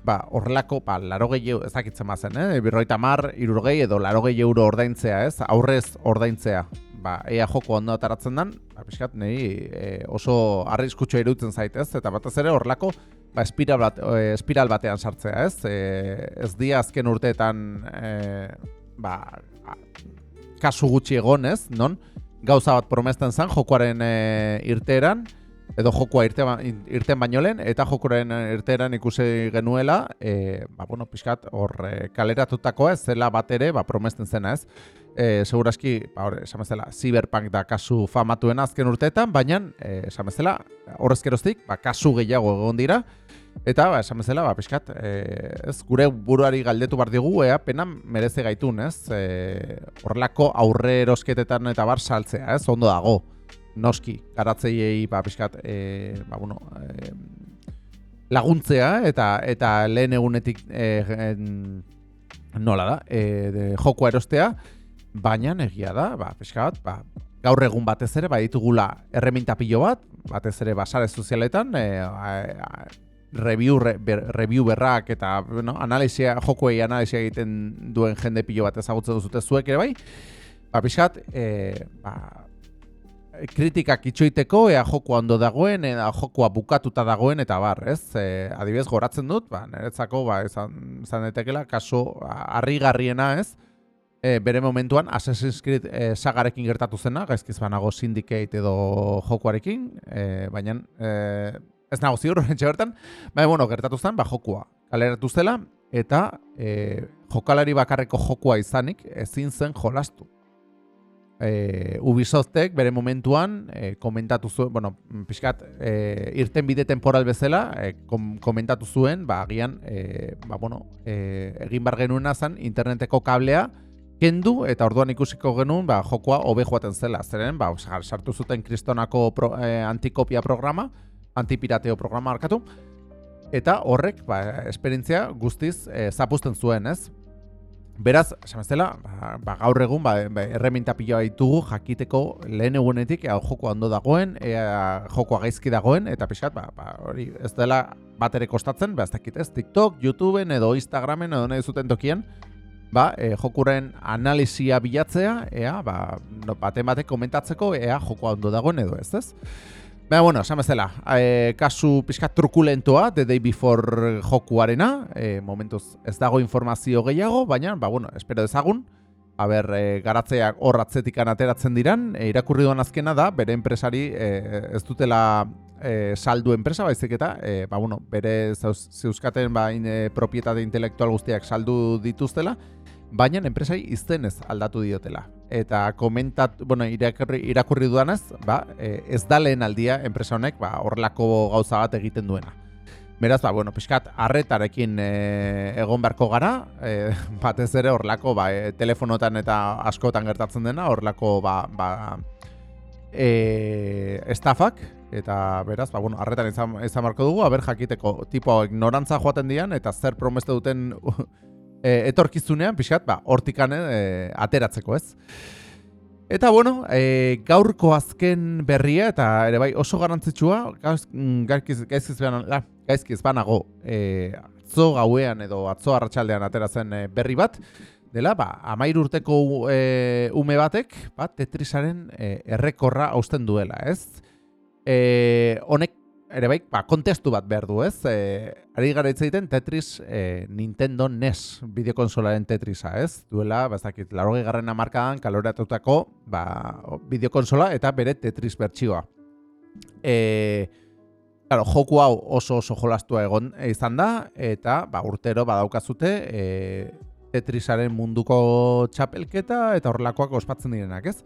ba, horrelako, ba, laro gehi ezakitzen mazen, eh? birroita mar, irurgei edo laro gehi euro ordaintzea, ez? aurrez ordaintzea ba, ea joko ondo ataratzen den, ba, pixkat, nahi e, oso arriskutxo irutzen zaitez, eta batez ere horlako ba, espiral, bat, e, espiral batean sartzea, ez? E, ez di azken urteetan e, ba, kasu gutxi egon, ez? Non? Gauza bat promesten zen jokoaren e, irteeran, edo jokoa irte, ba, irten baino lehen, eta jokoaren irteeran ikusi genuela, e, ba, bueno, pixkat, hor e, kaleratutakoa ez zela bat ere, ba, promesten zena, ez? e, seguraski, ba, hor, esan bezala, Cyberpunk da kasu famatuen azken urteetan, baina, e, esan bezala, horrezkeroztik, ba, kasu gehiago egon dira, eta, ba, esan bezala, ba, pixkat, e, ez, gure buruari galdetu bar digu, ea, pena mereze gaitun, ez, e, horrelako aurre erosketetan eta bar saltzea, ez, ondo dago, noski, garatzeiei, ba, pixkat, e, ba, bueno, e, laguntzea, eta, eta lehen egunetik, e, en, nola da, e, de, joko erostea, baina egia da, ba, pixka bat, ba, gaur egun batez ere, ba, ditugula erreminta pilo bat, batez ere basare sozialetan, e, review, re, review berrak eta bueno, analizia, jokuei analizia egiten duen jende pilo bat ezagutzen duzute zuek ere bai, ba, pixkat, e, ba, kritikak itxoiteko, ea jokua ondo dagoen, ea jokua bukatuta dagoen, eta bar, ez? E, adibidez, goratzen dut, ba, niretzako, ba, izan, izan detekela, kaso, harri garriena, ez? E, bere momentuan, Assassin's Creed e, sagarekin gertatu zena, gaizkiz banago Syndicate edo jokuarekin, e, baina e, ez nago ziur, entxe bertan, baina, bueno, gertatu zen, ba, jokua. Kaleratu zela, eta e, jokalari bakarreko jokua izanik, ezin zen jolastu. E, Ubisoftek bere momentuan e, komentatu zuen, bueno, pixkat, e, irten bide temporal bezala, e, kom, komentatu zuen, ba, agian, e, ba, bueno, e, egin bar genuen azan, interneteko kablea, kendu eta orduan ikusiko genuen ba, jokoa hobe joaten zela. Zeren, ba, sartu zuten kristonako pro, eh, antikopia programa, antipirateo programa arkatu, eta horrek, ba, esperientzia guztiz eh, zapusten zuen, ez? Beraz, esan zela, ba, ba, gaur egun, ba, ba, erreminta pila ditugu jakiteko lehen egunetik, ea jokoa ondo dagoen, ea jokoa gaizki dagoen, eta pixat, ba, ba, hori ez dela bat ere kostatzen, ba, ez dakit ez, TikTok, YouTubeen edo Instagramen edo nahi zuten tokien, ba, e, jokuren analizia bilatzea, ea, ba, no, baten batek komentatzeko, ea, joko ondo dagoen edo ez, ez? Baina, bueno, esan bezala, e, kasu pixka trukulentoa, The Day Before jokuarena, e, momentuz ez dago informazio gehiago, baina, ba, bueno, espero dezagun, haber, e, garatzeak hor atzetikan ateratzen diran, e, irakurri duan azkena da, bere enpresari e, ez dutela e, saldu enpresa baizik eta e, ba, bueno, bere zeuzkaten ba, in, e, propietate intelektual guztiak saldu dituztela, baina enpresai iztenez aldatu diotela. Eta komentat, bueno, irakurri, irakurri dudanez, ba, e, ez da lehen aldia enpresa honek ba, horrelako gauza bat egiten duena. Beraz, ba, bueno, pixkat, arretarekin e, egon beharko gara, e, batez ere horrelako ba, e, telefonotan eta askotan gertatzen dena, horrelako ba, ba, e, estafak, eta beraz, ba, bueno, arretan izan, izan marko dugu, haber jakiteko tipo ignorantza joaten dian, eta zer promeste duten e, etorkizunean, pixkat, ba, hortikan e, ateratzeko, ez? Eta, bueno, e, gaurko azken berria, eta ere bai oso garantzitsua, mm, gaizkiz, gaizkiz, gaizkiz banago, e, atzo gauean edo atzo arratsaldean ateratzen e, berri bat, dela, ba, amair urteko e, ume batek, ba, Tetrisaren e, errekorra hausten duela, ez? E, honek ere bai, ba, kontestu bat behar du, ez? E, ari gara hitz egiten Tetris e, Nintendo NES bideokonsolaren Tetrisa, ez? Duela, bazakit, laro garren amarkadan kaloratutako ba, bideokonsola eta bere Tetris bertsioa. E, claro, joku hau oso oso jolastua egon izan da, eta ba, urtero badaukazute e, Tetrisaren munduko txapelketa eta horrelakoak ospatzen direnak, ez?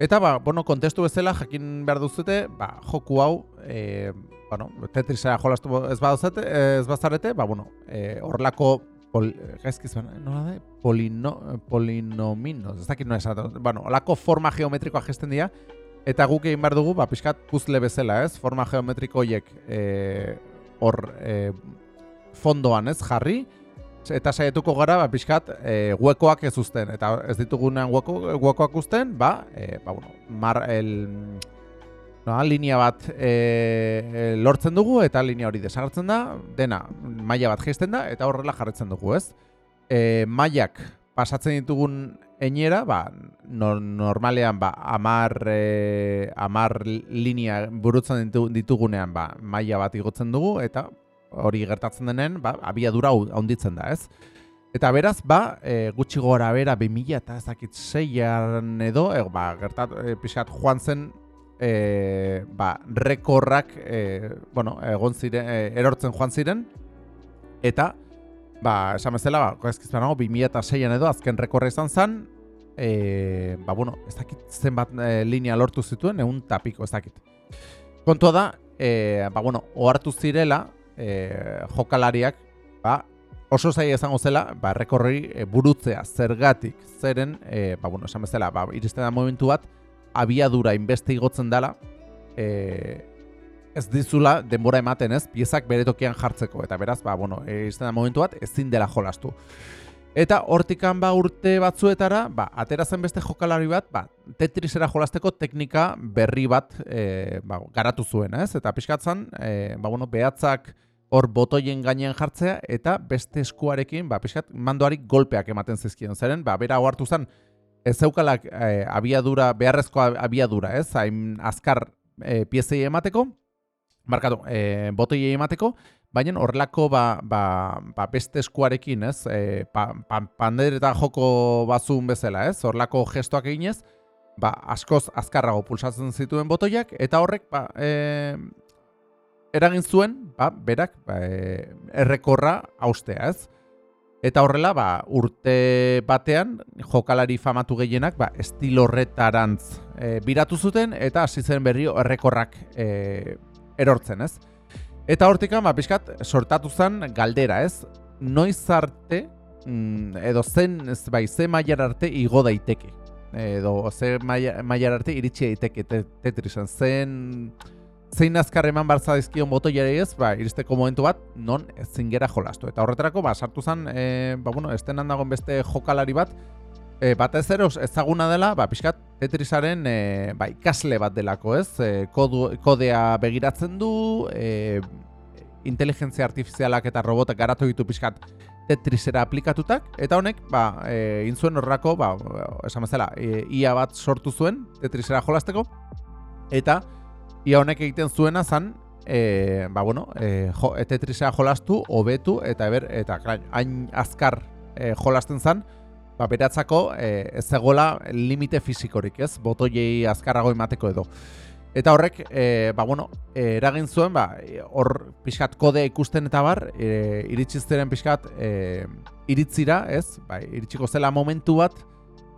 Eta, ba, bueno, kontestu bezala jakin behar duzute, ba, joku hau, e, bueno, Tetrisera jolastu ez baduzete, ez bazarete, ba, bueno, e, horrelako, pol, gaizkiz, nola da, polino, polinomino, ez dakit nola esan, bueno, horrelako forma geometrikoa gesten dira, eta guk egin behar dugu, ba, pixkat puzle bezala, ez, forma geometriko horiek hor e, fondoan, ez, jarri, eta saietuko gara ba pixkat e, huekoak ez uzten. Eta ez ditugunean hueko, huekoak uzten ba, e, ba bueno, mar el no, linea bat e, lortzen dugu eta linea hori desagertzen da. Dena maila bat jaisten da eta horrela jarretzen dugu ez? E, mailak pasatzen ditugun Einera, ba, normalean ba, amar, e, amar linea burutzen ditugunean ba, maila bat igotzen dugu, eta hori gertatzen denen, ba, abiadura handitzen da, ez? Eta beraz, ba, e, gutxi gora bera 2000 eta ezakit zeian edo, e, ba, gertat, e, pixat joan zen, e, ba, rekorrak, e, bueno, egon ziren, e, erortzen joan ziren, eta, ba, esan bezala, ba, goezkiz banago, 2000 eta zeian edo, azken rekorra izan zen, e, ba, bueno, ez dakit zenbat e, linea lortu zituen, egun tapiko, ez dakit. Kontua da, e, ba, bueno, ohartu zirela, e, jokalariak ba, oso zaila izango zela ba, rekorri e, burutzea zergatik zeren e, ba, bueno, esan bezala ba, iristen da momentu bat abiadura inbeste igotzen dela e, ez dizula denbora ematen ez piezak bere tokian jartzeko eta beraz ba, bueno, iristen da momentu bat ezin dela jolastu Eta hortikan ba urte batzuetara, ba, atera zen beste jokalari bat, ba, tetrisera jolasteko teknika berri bat e, ba, garatu zuen, ez? Eta pixkatzen, e, ba, bueno, behatzak hor botoien gainean jartzea, eta beste eskuarekin, ba, pixkat, mandoari golpeak ematen zizkion. Zeren, ba, bera hartu zen, ez zeukalak e, abiadura, beharrezko abiadura, ez? Hain azkar e, piezei emateko, markatu, e, botoiei emateko, baina horrelako ba, ba, ba beste eskuarekin, ez? E, pa, pa, eta joko bazun bezala, ez? Horrelako gestoak eginez, ba, askoz azkarrago pulsatzen zituen botoiak, eta horrek, ba, e, eragin zuen, ba, berak, ba, e, errekorra austea, ez? Eta horrela, ba, urte batean, jokalari famatu gehienak, ba, estilorretarantz e, biratu zuten, eta hasi zen berrio errekorrak e, erortzen, ez? Eta hortikan, ba, pixkat, sortatu zen galdera, ez? Noiz arte, mm, edo zen, ez bai, ze maiar arte igo daiteke. Edo, ze maiar arte iritsi daiteke tetrisan. Zen, zein azkar eman dizkion boto jare ez, ba, iristeko momentu bat, non ezin gera jolastu. Eta horretarako, ba, sartu zen, e, ba, bueno, estenan dagoen beste jokalari bat, e, batez ere ezaguna dela, ba, pixkat, Tetrisaren e, ba, ikasle bat delako, ez? E, kodu, kodea begiratzen du, e, inteligentzia artifizialak eta robotak garatu ditu pixkat Tetrisera aplikatutak, eta honek, ba, e, inzuen horrako, ba, esan bezala, e, ia bat sortu zuen Tetrisera jolasteko, eta ia honek egiten zuena zan, e, ba, bueno, e, jo, Tetrisera jolastu, hobetu, eta eber, eta hain azkar e, jolasten zan, ba, beratzako e, ez egola limite fizikorik, ez? Botoiei azkarrago emateko edo. Eta horrek, e, ba, bueno, e, eragin zuen, ba, hor pixkat kodea ikusten eta bar, e, iritsi ziren pixkat e, iritzira, ez? Ba, iritsiko zela momentu bat,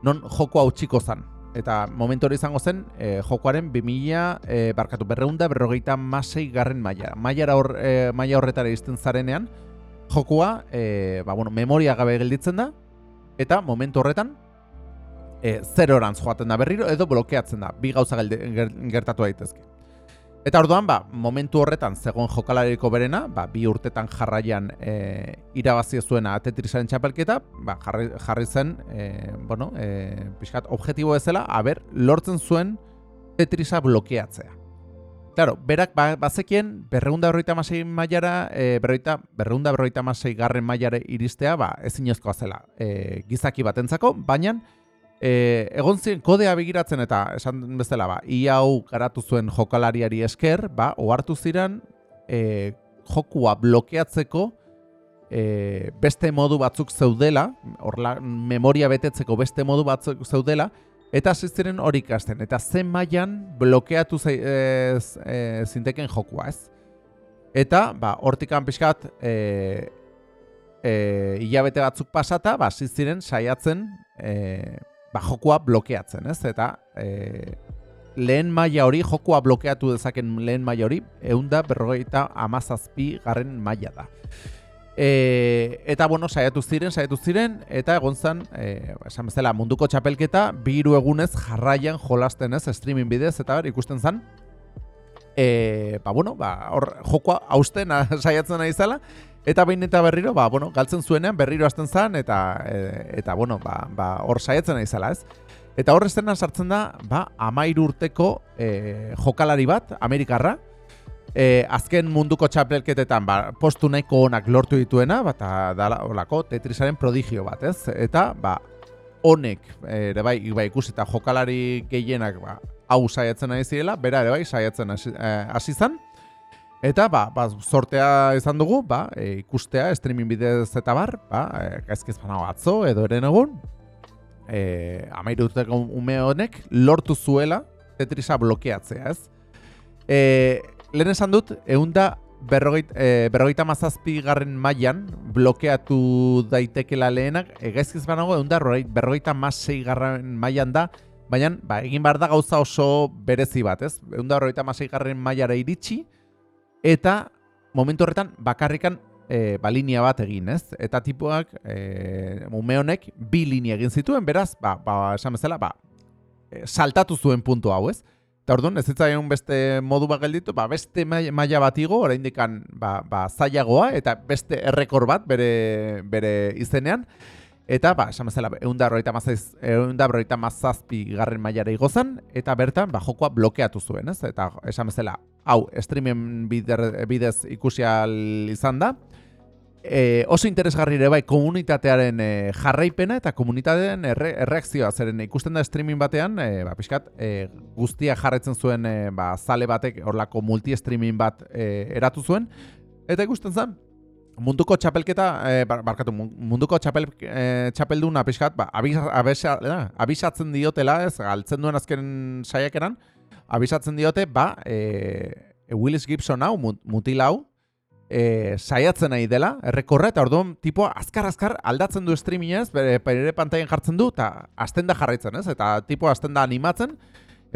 non joko hau txiko zan. Eta momentu hori izango zen, e, jokoaren 2000, e, barkatu, berreunda, berrogeita masei garren maia. Maia hor, e, horretara izten zarenean, jokoa, e, ba, bueno, memoria gabe gelditzen da, eta momentu horretan e, zerorantz joaten da berriro edo blokeatzen da, bi gauza gertatu daitezke. Eta orduan, ba, momentu horretan zegoen jokalariko berena, ba, bi urtetan jarraian e, irabazi zuena Tetrisaren txapelketa, ba, jarri, jarri zen, e, bueno, e, pixkat, objektibo ezela, aber, lortzen zuen Tetrisa blokeatzea. Claro, berak ba, bazekien berreunda berroita masei maiara, e, berroita, berreunda berroita masei garren maiare iristea, ba, ezin zela e, gizaki batentzako, baina e, egon ziren kodea begiratzen eta esan bezala, ba, ia hau garatu zuen jokalariari esker, ba, ohartu ziren e, jokua blokeatzeko e, beste modu batzuk zeudela, orla, memoria betetzeko beste modu batzuk zeudela, Eta ziren hori ikasten, eta zen mailan blokeatu zei, e, e, zinteken jokua, ez? Eta, ba, hortikan pixkat, e, e, hilabete batzuk pasata, ba, ziren saiatzen e, ba, jokua blokeatzen, ez? Eta e, lehen maila hori, jokua blokeatu dezaken lehen maila hori, eunda berrogeita amazazpi garren maila da. E, eta bueno, saiatu ziren, saiatu ziren eta egon zen, eh, esan bezala, munduko txapelketa biru egunez jarraian jolasten ez streaming bidez eta ber ikusten zen. E, ba bueno, ba hor jokoa hausten saiatzen nahi zela eta behin eta berriro, ba bueno, galtzen zuenean berriro hasten zen eta e, eta bueno, ba, ba hor saiatzen nahi zela, ez? Eta hor estena sartzen da, ba 13 urteko e, jokalari bat, Amerikarra, e, azken munduko txapelketetan ba, postu nahiko onak lortu dituena, eta da olako tetrisaren prodigio bat, ez? Eta, ba, honek, ere bai, bai ikusi eta jokalari gehienak, ba, hau saiatzen nahi zirela, bera ere bai, saiatzen hasi e, zan. Eta, ba, ba, sortea izan dugu, ba, e, ikustea, streaming bidez eta bar, ba, e, gaizkiz atzo, edo eren egun, e, amairu urteko ume honek, lortu zuela, tetrisa blokeatzea, ez? E, lehen esan dut, eunda berrogeita e, berrogeita mazazpi garren mailan blokeatu daitekela lehenak, egaizkiz banago, eunda berrogeita mazei garren mailan da, baina ba, egin behar da gauza oso berezi bat, ez? Eunda berrogeita mazei garren mailara iritsi, eta momentu horretan bakarrikan e, ba, linea bat egin, ez? Eta tipuak, e, ume honek, bi linea egin zituen, beraz, ba, ba, esan bezala, ba, e, saltatu zuen puntu hau, ez? Eta orduan, ez zitzaion beste modu bat gelditu, ba, beste maila bat igo, oraindik ba, ba, zailagoa, eta beste errekor bat bere, bere izenean. Eta, ba, esan bezala, eunda berroita mazazpi garren mailara igozan, eta bertan, ba, jokoa blokeatu zuen, ez? Eta, esan bezala, hau, streamen bidez ikusial izan da, e, oso interesgarri ere bai komunitatearen e, jarraipena eta komunitatearen erre, erreakzioa. Zeren ikusten da streaming batean e, ba, pixkat, e, guztia jarretzen zuen e, ba, zale batek horlako multi-streaming bat e, eratu zuen. Eta ikusten zen munduko txapelketa e, barkatu munduko txapel, e, txapelduna pixkat ba, abisatzen diotela ez galtzen duen azken saiakeran abisatzen diote ba e, Willis Gibson hau mutil hau e, saiatzen nahi dela, errekorra, eta orduan, tipo, azkar-azkar aldatzen du streamingez, bere, bere pantailen jartzen du, eta azten da jarraitzen, ez? Eta tipo, azten da animatzen,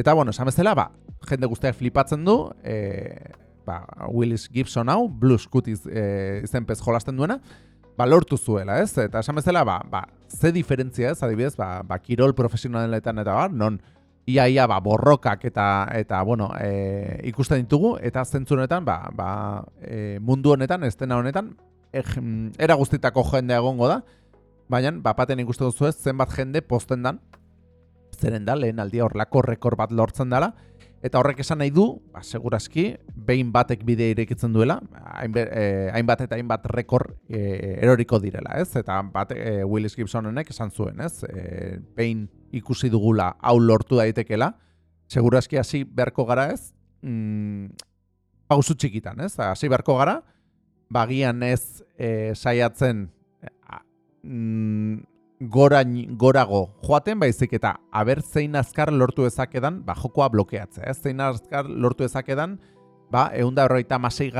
eta, bueno, esan bezala, ba, jende guztiak flipatzen du, e, ba, Willis Gibson hau, Blues Cuties e, izenpez jolasten duena, ba, lortu zuela, ez? Eta esan bezala, ba, ba, ze diferentzia ez, adibidez, ba, ba kirol profesionaletan eta ba, non, ia ia ba, borrokak eta eta bueno, e, ikusten ditugu eta zentzu honetan ba, ba, e, mundu honetan estena honetan e, era guztitako jende egongo da. Baina bapaten ikusten duzu ez zenbat jende posten dan zeren da lehen aldia horlako rekor bat lortzen dela Eta horrek esan nahi du, ba, segurazki, behin batek bide irekitzen duela, eh, hainbat eta hainbat rekor e, eroriko direla, ez? Eta bat e, Willis Gibsonenek esan zuen, ez? E, behin ikusi dugula hau lortu daitekela, segurazki hasi beharko gara, ez? Mm, pausu txikitan, ez? Hasi beharko gara, bagian ez e, saiatzen mm, gorain, gorago joaten baizik eta aber zein azkar lortu ezakedan ba, jokoa blokeatzea. Ez zein azkar lortu ezakedan ba, eunda horreita masei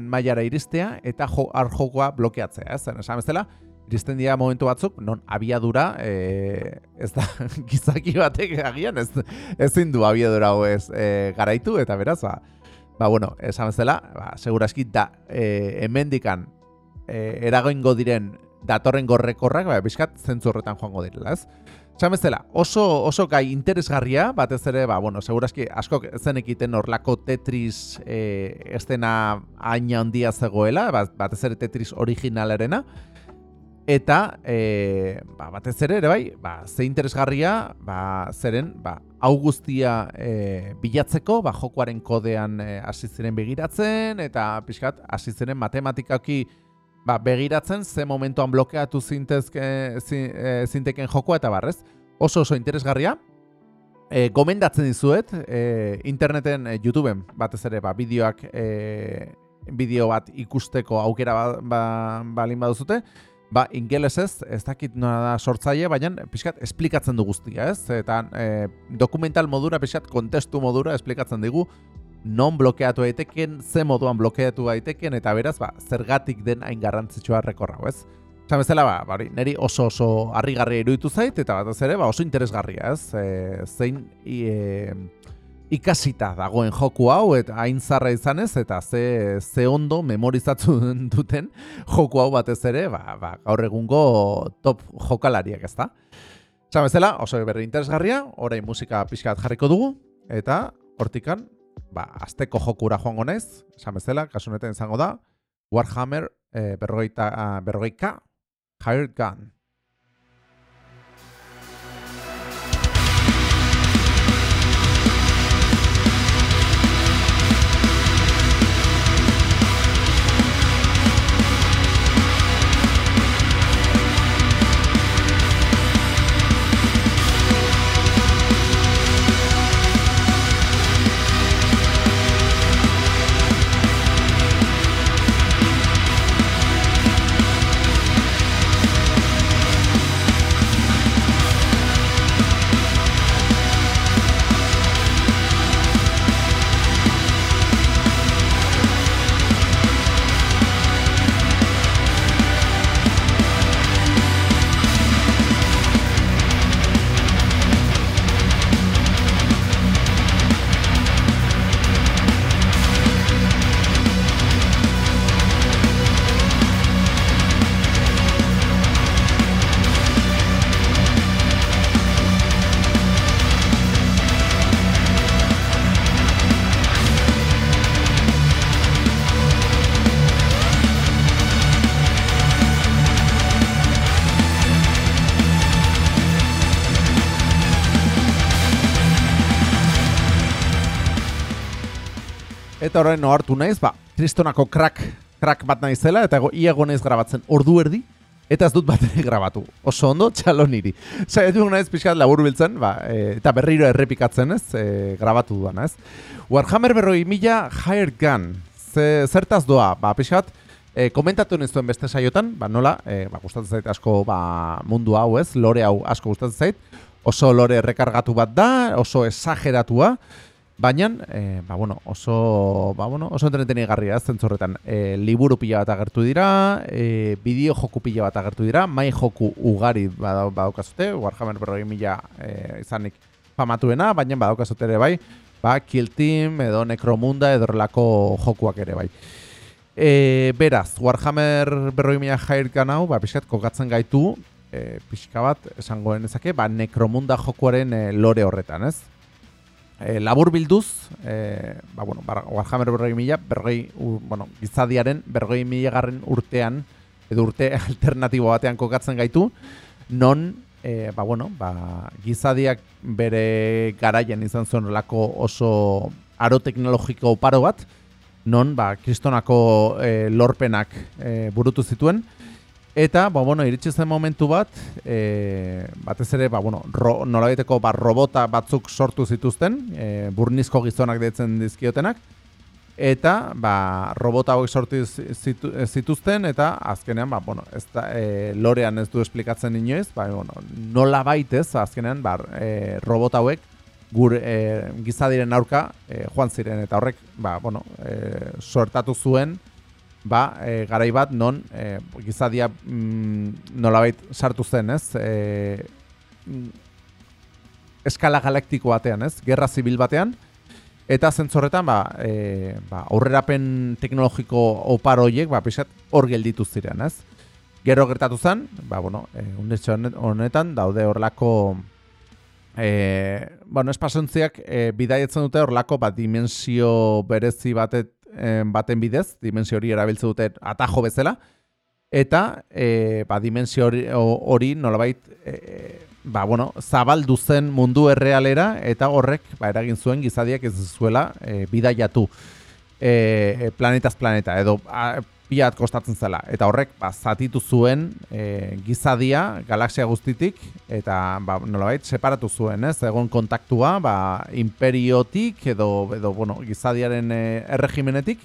mailara iristea eta jo, ar jokoa blokeatzea. Ez esan bezala, iristen dira momentu batzuk, non abiadura e, ez da gizaki batek agian ez, ezin du abiadura ez e, garaitu eta beraz, ba, ba bueno, esan bezala, ba, seguraski da e, emendikan e, eragoingo diren datorren gorrekorrak, bai, bizkat zentzu horretan joango direla, ez? Txamezela, oso, oso gai interesgarria, batez ere, ba, bueno, seguraski asko zen ekiten horlako Tetris e, estena aina handia zegoela, ba, batez ere Tetris originalarena, eta e, ba, batez ere, ere bai, ba, ze interesgarria, ba, zeren, ba, hau guztia e, bilatzeko, ba, jokoaren kodean hasi ziren begiratzen, eta pixkat, hasi ziren matematikaki, ba, begiratzen ze momentuan blokeatu zintezke, e, zinteken jokoa eta barrez. Oso oso interesgarria. E, gomendatzen dizuet, e, interneten, e, YouTubeen batez ere, ba, bideoak, e, bideo bat ikusteko aukera ba, ba, balin baduzute, ba, ingelesez, ez dakit nora da sortzaile, baina pixkat esplikatzen du guztia, ez? Eta e, dokumental modura, pixkat kontestu modura esplikatzen digu, non blokeatu daiteken, ze moduan blokeatu daiteken eta beraz, ba, zergatik den hain garrantzitsua rekorra, ez? Esan bezala, ba, bari, neri oso oso harrigarria iruditu zait, eta bat ere, ba, oso interesgarria, ez? E, zein e, ikasita dagoen joku hau, eta hain zarra izan ez, eta ze, ze ondo memorizatu duten joku hau batez ere, ba, ba, gaur egungo top jokalariak ez da. Esan bezala, oso berri interesgarria, orain musika pixkat jarriko dugu, eta hortikan ba, azteko jokura joango naiz, esan bezala, kasuneten izango da, Warhammer eh, berrogeita, berrogeika, Hired Gun. Eta orain hartu naiz, ba, tristonako crack, crack bat naizela, eta ego, iago naiz grabatzen ordu erdi, eta ez dut bat ere grabatu. Oso ondo, txalo niri. Zai, edu naiz pixkat labur biltzen, ba, e, eta berriro errepikatzen ez, e, grabatu duan ez. Warhammer berroi mila hired gun, Ze, zertaz doa, ba, pixkat, e, komentatu nizuen beste saiotan, ba, nola, e, ba, gustatzen zait asko ba, mundu hau ez, lore hau asko gustatzen zait, oso lore rekargatu bat da, oso esageratua, Baina, e, ba, bueno, oso, ba, bueno, oso entreteni garria, zentzorretan, e, liburu pila bat agertu dira, e, bideo joku pila bat agertu dira, mai joku ugari badaukazute, Warhammer berrogin mila e, izanik famatuena, baina badaukazute ere bai, ba, Kill Team edo Necromunda edo relako jokuak ere bai. E, beraz, Warhammer berrogin mila jair ganau, ba, pixkat kokatzen gaitu, e, pixka bat, esangoen ezake, ba, Necromunda jokuaren e, lore horretan, ez? E, labur bilduz, e, ba, bueno, bar, Warhammer berroi mila, berroi, bueno, gizadiaren berroi mila garren urtean, edo urte alternatibo batean kokatzen gaitu, non, e, ba, bueno, ba, gizadiak bere garaian izan zuen lako oso aro teknologiko paro bat, non, ba, kristonako e, lorpenak e, burutu zituen, Eta, ba, bueno, iritsi zen momentu bat, e, batez ere, ba, bueno, ro, nolabiteko ba, robota batzuk sortu zituzten, e, burnizko gizonak deitzen dizkiotenak, eta ba, robota hauek sortu zitu, zituzten, eta azkenean, ba, bueno, ez da, e, lorean ez du esplikatzen inoiz, ba, bueno, nola baitez, azkenean, ba, e, robota hauek, gur e, gizadiren aurka e, joan ziren, eta horrek, ba, bueno, e, sortatu zuen, ba, e, garai bat non e, gizadia mm, nolabait sartu zen, ez? E, eskala galaktiko batean, ez? Gerra zibil batean. Eta zentzorretan, ba, e, ba, aurrerapen teknologiko opar horiek, ba, pixat, hor gelditu ziren, ez? Gero gertatu zen, ba, bueno, e, honetan, daude horlako, e, bueno, espasontziak e, bidaietzen dute horlako, ba, dimensio berezi batet, baten bidez, dimensio hori erabiltzen dute atajo bezala, eta e, ba, dimensio hori, hori nolabait e, ba, bueno, zabaldu zen mundu errealera, eta horrek ba, eragin zuen gizadiak ez zuela e, bidaiatu e, planetaz planeta, edo a, piat kostatzen zela. Eta horrek, ba, zatitu zuen e, gizadia galaxia guztitik, eta ba, nolabait, separatu zuen, ez? Egon kontaktua, ba, imperiotik, edo, edo bueno, gizadiaren e, erregimenetik,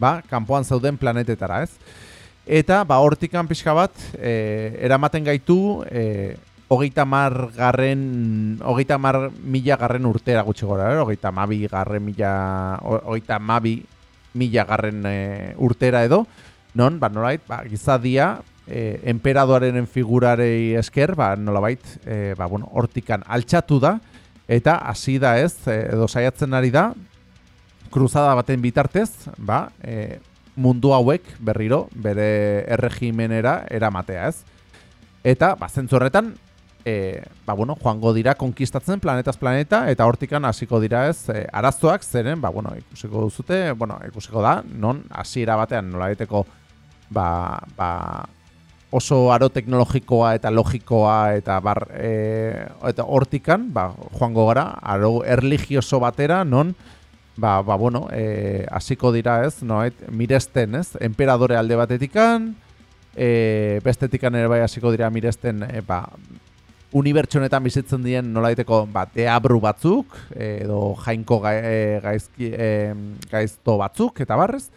ba, kanpoan zeuden planetetara, ez? Eta, ba, hortikan pixka bat, e, eramaten gaitu, e, hogeita mar garren, hogeita mar mila garren urtera gutxi gora, eh? hogeita mabi garren mila, hogeita mabi mila garren e, urtera edo, non, ba, nolait, ba, gizadia, e, emperadoaren figurarei esker, ba, nolabait, e, ba, bueno, hortikan altxatu da, eta hasi da ez, edo saiatzen ari da, kruzada baten bitartez, ba, e, mundu hauek berriro, bere erregimenera eramatea ez. Eta, ba, zentzorretan, e, ba, bueno, joango dira konkistatzen planetaz planeta, eta hortikan hasiko dira ez, e, arazoak zeren, ba, bueno, ikusiko duzute, bueno, ikusiko da, non, hasiera batean, nola diteko, ba, ba, oso aro teknologikoa eta logikoa eta bar, e, eta hortikan, ba, joango gara, aro erligioso batera, non, ba, ba, bueno, e, hasiko dira ez, no, et, miresten ez, emperadore alde batetikan, e, bestetikan ere bai hasiko dira miresten, e, ba, unibertsonetan bizitzen dien nolaiteko bat deabru batzuk edo jainko ga, e, gaizki, e, gaizto batzuk eta barrez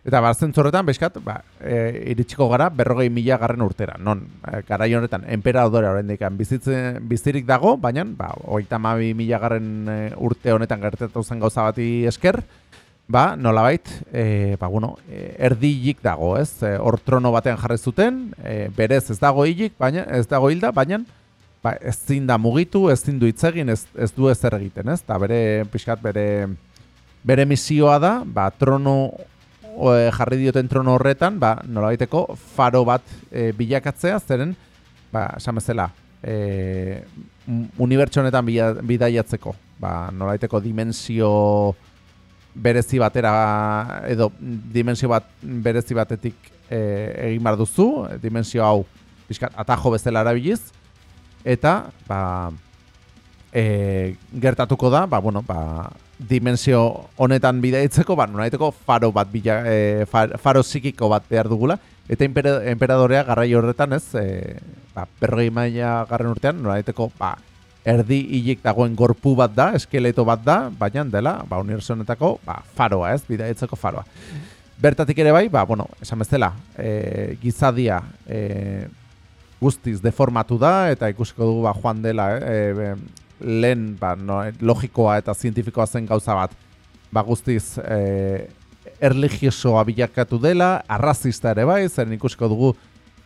eta barzen zorretan beskat ba, e, iritsiko gara berrogei mila garren urtera non e, gara honetan emperadore horrendik bizitzen bizirik dago baina ba, mabi mila garren e, urte honetan gertatu zen gauza bati esker ba, nolabait, e, ba, bueno, e, erdi dago, ez? Hor trono batean jarri zuten, e, berez ez dago hilik, baina ez dago hilda, baina ba, ez da mugitu, ez zindu hitz egin, ez, ez du ezer egiten, ez? Ta bere, pixkat, bere, bere misioa da, ba, trono, e, jarri dioten trono horretan, ba, nola baiteko, faro bat e, bilakatzea, zeren, ba, esamezela, e, unibertso honetan bidaiatzeko, ba, nola baiteko dimensio berezi batera, edo dimensio bat berezi batetik e, egin bar duzu, dimensio hau, pixkat, atajo bezala erabiliz, eta ba, e, gertatuko da, ba, bueno, ba, dimensio honetan bidaitzeko, ba, nonaiteko faro bat, bila, e, faro psikiko bat behar dugula, eta emperadorea garrai horretan ez, e, ba, berroi maia garren urtean, nonaiteko, ba, erdi hilik dagoen gorpu bat da, eskeleto bat da, baina dela, ba, honetako, ba, faroa ez, bidaitzeko faroa. Bertatik ere bai, ba, bueno, esan bezala, e, gizadia, e, guztiz deformatu da eta ikusiko dugu ba joan dela eh, lehen ba, no, logikoa eta zientifikoa zen gauza bat. Ba, guztiz e, erligiosoa bilakatu dela, arrazista ere bai, zer ikusiko dugu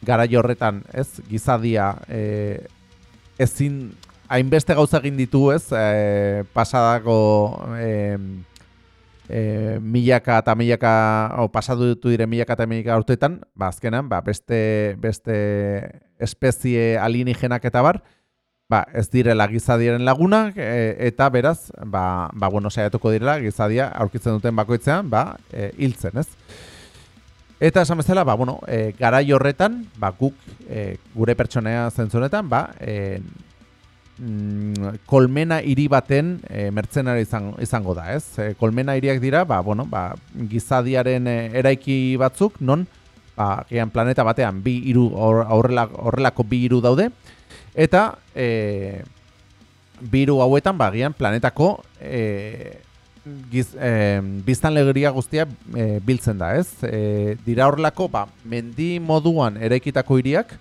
gara horretan ez, gizadia e, ezin hainbeste gauza egin ditu ez, e, pasadako e, e, milaka eta milaka, o, pasadu ditu dire milaka eta milaka urteetan, ba, azkenan, ba, beste, beste espezie alienígenak eta bar, ba, ez direla gizadiaren lagunak, e, eta beraz, ba, ba, bueno, saiatuko direla gizadia aurkitzen duten bakoitzean, ba, e, hiltzen, ez? Eta esan bezala, ba, bueno, e, garai horretan, ba, guk, e, gure pertsonea zentzunetan, ba, e, mm, kolmena hiri baten e, mertzenari izango, izango da, ez? E, kolmena hiriak dira, ba, bueno, ba, gizadiaren e, eraiki batzuk, non, ba, planeta batean bi hiru horrelako bi hiru daude, Eta e, biru hauetan bagian planetako e, giz, e, biztan legeria guztia e, biltzen da, ez? E, dira horrelako, ba, mendi moduan erekitako hiriak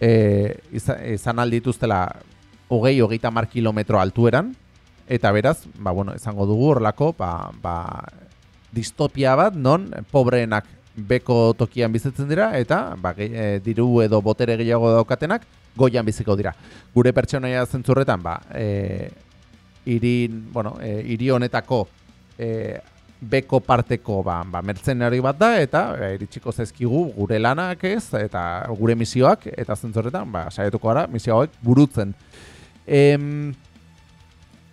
e, izan, izan aldituztela hogei, hogeita mar kilometro altueran, eta beraz, ba, bueno, izango dugu horrelako, ba, ba, distopia bat, non, pobreenak beko tokian bizitzen dira, eta ba, e, diru edo botere gehiago daukatenak, goian biziko dira. Gure pertsonaia zentzurretan, ba, e, iri, bueno, e, iri honetako e, beko parteko ba, ba, mertzenari bat da, eta e, iritsiko zezkigu gure lanak ez, eta gure misioak, eta zentzurretan, ba, saietuko gara, misioak burutzen. Em,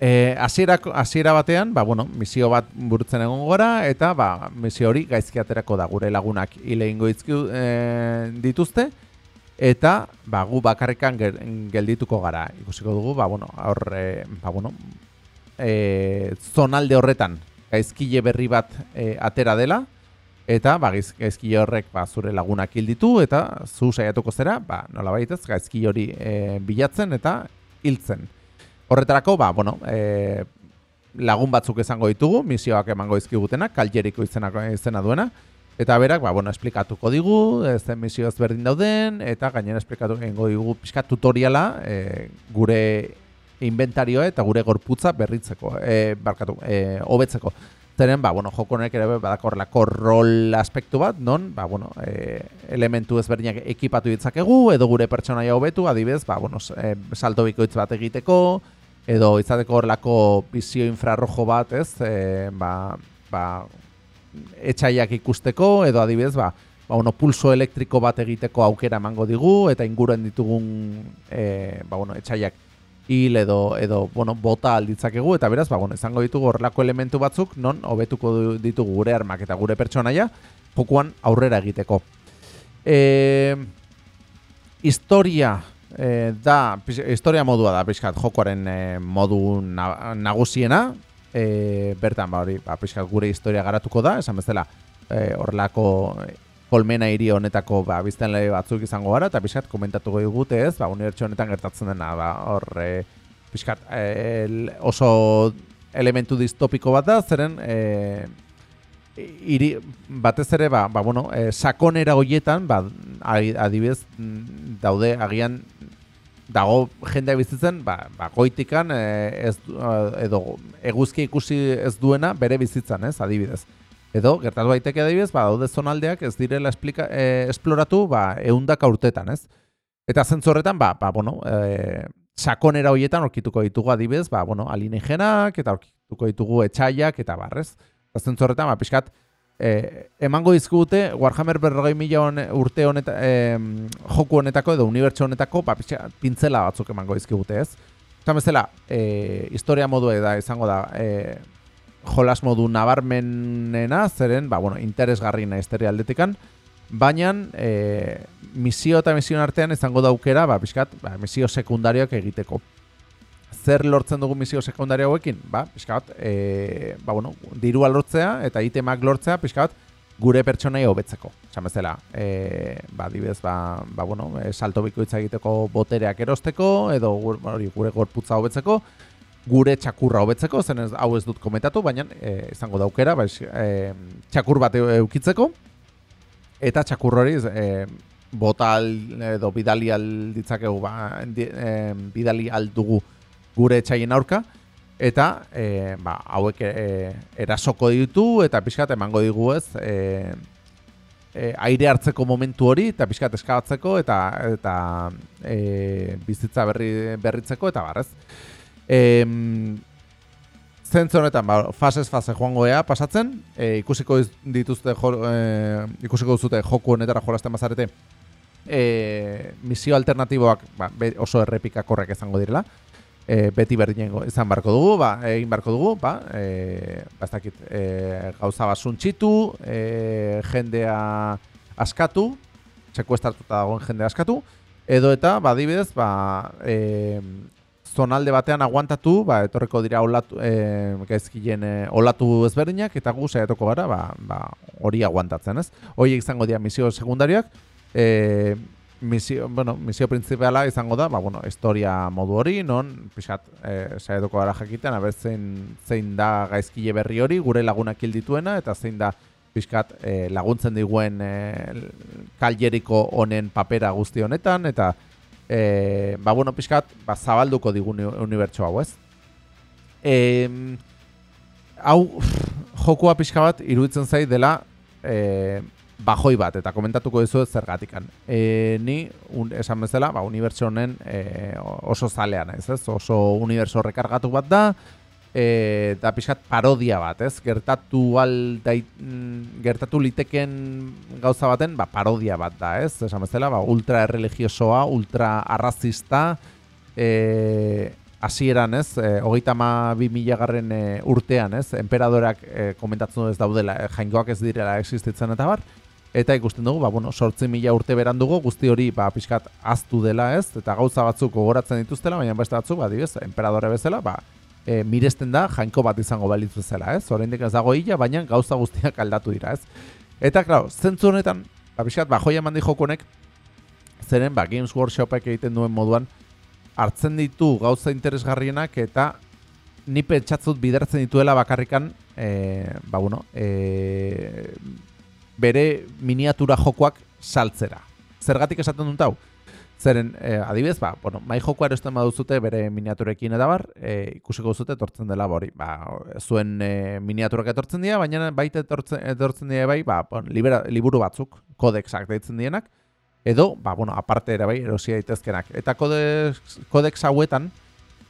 E, asiera batean, ba, bueno, misio bat burutzen egon gora, eta ba, misio hori gaizki aterako da gure lagunak hile ingo e, dituzte, eta ba, gu bakarrikan geldituko gara. Ikusiko dugu, ba, bueno, aurre, ba, bueno, e, zonalde horretan gaizkile berri bat e, atera dela, eta ba, gaizkile horrek ba, zure lagunak hil ditu, eta zu saiatuko zera, ba, nola baitez, gaizkile hori e, bilatzen eta hiltzen. Horretarako, ba, bueno, e, lagun batzuk izango ditugu, misioak emango izkigutenak, kaljeriko izenako izena duena, Eta berak, ba, bueno, esplikatuko digu, ez den misio ezberdin dauden, eta gainera esplikatu egingo digu pixka tutoriala e, gure inventarioa eta gure gorputza berritzeko, e, barkatu, e, hobetzeko. Zeren, ba, bueno, joko honek ere badako horrelako rol aspektu bat, non, ba, bueno, e, elementu ezberdinak ekipatu ditzakegu, edo gure pertsonaia hobetu, adibez, ba, bueno, e, salto bikoitz bat egiteko, edo izateko horrelako bizio infrarrojo bat, ez, e, ba, ba, etxaiak ikusteko, edo adibidez, ba, ba, bueno, pulso elektriko bat egiteko aukera emango digu, eta inguruen ditugun e, ba, bueno, etxaiak hil edo, edo bueno, bota alditzakegu, eta beraz, ba, bueno, izango ditugu horrelako elementu batzuk, non hobetuko ditugu gure armak eta gure pertsonaia, jokuan aurrera egiteko. E, historia e, da, historia modua da, pixkat, jokoaren e, modu nagusiena, e, bertan ba hori ba gure historia garatuko da esan bezala e, horrelako kolmena hiri honetako ba bizten batzuk izango gara eta pixkat komentatuko digute ez ba unibertsio honetan gertatzen dena ba hor e, e, oso elementu distopiko bat da zeren e, iri, batez ere ba, ba bueno e, sakonera hoietan ba adibez mm, daude agian dago jendea bizitzen, ba, ba goitikan e, ez, edo eguzki ikusi ez duena bere bizitzan, ez, adibidez. Edo, gertatu daiteke adibidez, ba, daude zonaldeak ez direla esplika, e, esploratu, ba, eundaka urtetan, ez. Eta zentzorretan, ba, ba, bueno, e, sakonera horietan orkituko ditugu adibidez, ba, bueno, alinegenak, eta orkituko ditugu etxaiak, eta barrez. Eta zentzorretan, ba, pixkat, eh, emango dizkute Warhammer berrogei mila urte honetan, eh, joku honetako edo unibertso honetako ba, pintzela batzuk emango dizkigute ez. Eta bezala, eh, historia modu da izango da eh, jolas modu nabarmenena, zeren, ba, bueno, interesgarri nahi aldetikan, baina eh, misio eta misio artean izango daukera, ba, pixkat, ba, misio sekundarioak egiteko. zer lortzen dugu misio sekundario hauekin? Ba, pixka bat, e, ba, bueno, dirua lortzea eta itemak lortzea, pixka bat, gure pertsonai hobetzeko. Esan bezala, e, ba, dibez, ba, ba, bueno, e, salto bikoitza egiteko botereak erosteko, edo hori gure gorputza hobetzeko, gure txakurra hobetzeko, zen ez, hau ez dut komentatu, baina e, izango daukera, ba, e, txakur bat eukitzeko, eta txakur hori, e, botal edo bidali alditzakegu, ba, e, bidali aldugu gure etxaien aurka, eta e, ba, hauek e, erasoko ditu eta pixkat emango digu ez e, e, aire hartzeko momentu hori eta pixkat eskabatzeko eta eta e, bizitza berri, berritzeko eta barrez. E, Zentzu honetan, ba, fasez fase joango ea pasatzen, e, ikusiko dituzte jo, e, ikusiko duzute joku honetara jolasten bazarete e, misio alternatiboak ba, oso errepikakorrek izango direla. E, beti berdinengo izan barko dugu, ba, egin barko dugu, ba, e, ba ez dakit, e, gauza basuntxitu, e, jendea askatu, sekuestartuta dagoen jendea askatu, edo eta, ba, dibidez, ba, e, zonalde batean aguantatu, ba, etorreko dira olatu, e, gaizkien e, olatu ezberdinak, eta gu saiatuko gara, ba, ba, hori aguantatzen, ez? Hoi izango dira misio sekundariak, e, misio, bueno, misio principala izango da, ba, bueno, historia modu hori, non, pixat, e, saietuko gara jakiten, aber zein, zein da gaizkile berri hori, gure lagunak hil dituena, eta zein da pixkat e, laguntzen diguen e, kaljeriko honen papera guzti honetan, eta e, ba, bueno, pixkat, ba, zabalduko digun unibertsu hau, ez? E, hau, jokua pixka bat, iruditzen zait dela, e, bajoi bat, eta komentatuko dizu zergatikan. E, ni, un, esan bezala, ba, unibertso honen e, oso zalean, ez, ez? Oso unibertso rekargatu bat da, e, da pixkat parodia bat, ez? Gertatu al, mm, gertatu liteken gauza baten, ba, parodia bat da, ez? Esan bezala, ba, ultra erreligiosoa, ultra arrazista, e, hasieran ez, e, hogeita ma bi mila garren e, urtean, ez, emperadorak e, komentatzen ez daudela, e, jainkoak ez direla existitzen eta bar, Eta ikusten dugu, ba, bueno, sortzi mila urte beran dugu, guzti hori ba, pixkat aztu dela ez, eta gauza batzuk gogoratzen dituztela, baina beste batzuk, ba, dibez, emperadore bezala, ba, e, miresten da jainko bat izango balitzu zela, ez? Oraindik ez dago hila, baina gauza guztiak aldatu dira, ez? Eta, klar, zentzu honetan, pixkat, ba, joia mandi jokunek, zeren, ba, Games Workshopek egiten duen moduan, hartzen ditu gauza interesgarrienak, eta ni pentsatzut bidertzen dituela bakarrikan, e, ba, bueno, e, bere miniatura jokoak saltzera. Zergatik esaten dut hau? Zeren, eh, adibidez, ba, bueno, mai jokoa erosten baduzute bere miniaturekin edabar, eh, ikusiko zute etortzen dela hori. Ba, zuen eh, miniaturak etortzen dira, baina baita etortzen, etortzen dira bai, ba, bon, libera, liburu batzuk, kodexak deitzen dienak, edo, ba, bueno, aparte ere bai, erosia daitezkenak. Eta kodex, kodex hauetan,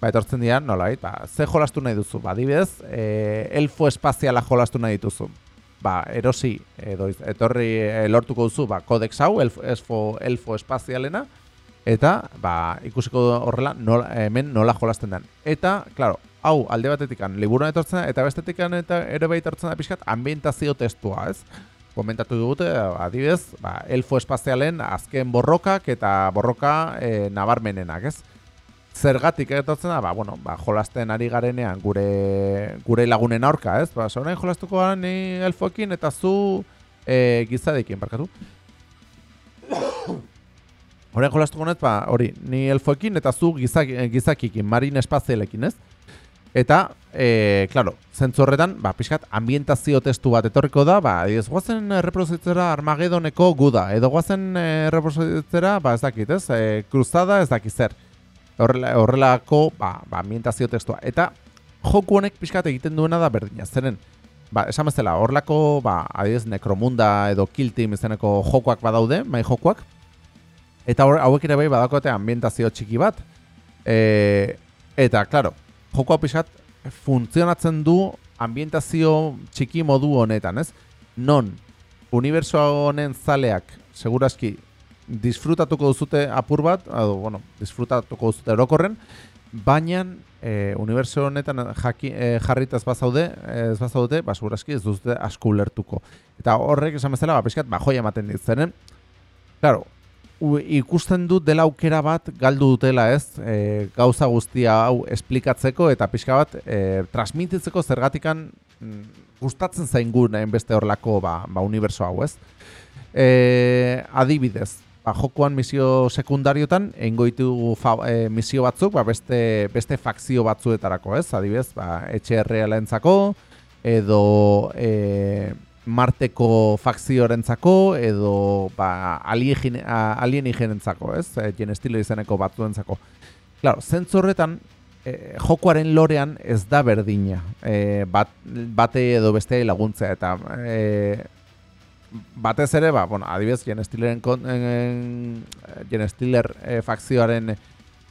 ba, etortzen dira, nola, ba, ze jolastu nahi duzu? Ba, adibidez, eh, elfo espaziala jolastu nahi dituzu ba, erosi edo etorri e, lortuko duzu ba, kodex hau, elfo, elfo espazialena, eta ba, ikusiko horrela nola, hemen nola jolasten den. Eta, claro, hau alde batetik liburuan etortzen da, eta bestetik eta ere baita etortzen da pixkat, ambientazio testua, ez? Komentatu dugute, adibidez, ba, elfo espazialen azken borrokak eta borroka e, nabarmenenak, ez? zergatik etortzen da, ba, bueno, ba, jolasten ari garenean gure gure lagunen aurka, ez? Ba, sorain jolastuko gara ni elfoekin eta zu e, gizadekin, barkatu. Horein jolastuko net, ba, hori, ni elfoekin eta zu gizak, gizakikin, marin espazielekin, ez? Eta, e, klaro, zentzu horretan, ba, pixkat, ambientazio testu bat etorriko da, ba, ez guazen reproduzitzera Armagedoneko guda, edo guazen e, reproduzitzera, ba, ez dakit, ez? E, kruzada, ez dakit zer horrela, horrelako ba, ba, ambientazio testua. Eta joku honek pixkat egiten duena da berdina. Zeren, ba, esan bezala, horrelako, ba, adidez, nekromunda edo kill team izeneko jokuak badaude, mai jokuak. Eta hor, hauek ere bai badakote ambientazio txiki bat. E, eta, klaro, jokoa pixkat funtzionatzen du ambientazio txiki modu honetan, ez? Non, uniberso honen zaleak, seguraski, disfrutatuko duzute apur bat, edo, bueno, disfrutatuko duzute erokorren, baina e, uniberso honetan jaki, e, jarritaz bazaude, ez bazaude, ba, ez duzute asko ulertuko. Eta horrek esan bezala, ba, pixkat, ba, joia ematen ditzenen. Claro, ikusten dut dela aukera bat galdu dutela ez, e, gauza guztia hau esplikatzeko eta pixka bat e, transmititzeko zergatikan mm, gustatzen zaingun beste horlako ba, ba uniberso hau ez. E, adibidez, ba, jokoan misio sekundariotan eingo ditugu e, misio batzuk, ba, beste, beste fakzio batzuetarako, ez? Adibidez, ba, HRL-entzako edo e, Marteko fakziorentzako edo ba, alienigenentzako, ez? E, Genestile izeneko batzuentzako. Claro, zentzu horretan, e, jokoaren lorean ez da berdina. E, bat, bate edo beste laguntzea eta e, batez ere, ba, bueno, adibidez, Jen Stilleren Jen Stiller e, fakzioaren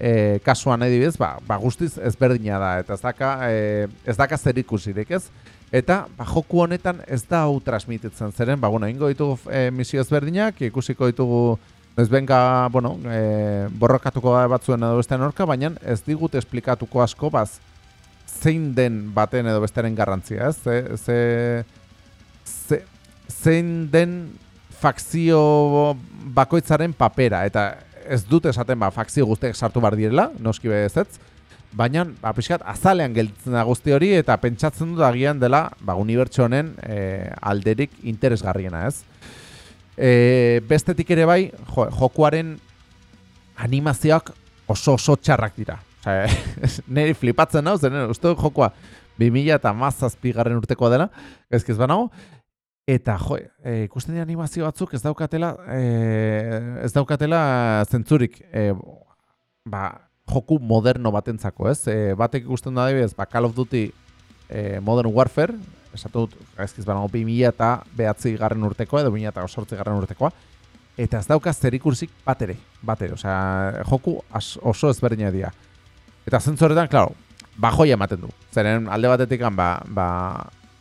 e, kasuan adibidez, ba, ba guztiz ezberdina da eta ez daka e, ez daka zer ikusirik, ez? Eta ba, joku honetan ez da hau transmititzen zeren, ba bueno, ingo ditugu e, misio ezberdinak, ikusiko ditugu ez benga, bueno, e, borrokatuko batzuen edo bestean orka, baina ez digut esplikatuko asko baz zein den baten edo bestearen garrantzia, ez? Ze, ze, ze, zein den fakzio bakoitzaren papera, eta ez dut esaten ba, fakzio guztiak sartu bar direla, noski ez ez, baina, ba, pixkat, azalean gelditzen da guzti hori, eta pentsatzen dut agian dela, ba, unibertsu honen e, alderik interesgarriena, ez? E, bestetik ere bai, jo, jokuaren animazioak oso oso txarrak dira. Osea, neri flipatzen nau, zen, uste dut jokua 2000 eta mazazpigarren urtekoa dela, ezkiz banago, Eta jo, e, ikusten dira animazio batzuk ez daukatela e, ez daukatela zentzurik e, ba, joku moderno batentzako, ez? E, batek ikusten da adibidez, ba Call of Duty e, Modern Warfare, esatu dut, gaizkiz banago 2000 eta behatzi garren urtekoa, edo 2000 eta osortzi garren urtekoa, eta ez dauka zerikursik bat ere, bat ere, osea, joku oso ezberdina dira. Eta zentzoretan, klaro, ba joia ematen du. Zeren alde batetik, ba, ba,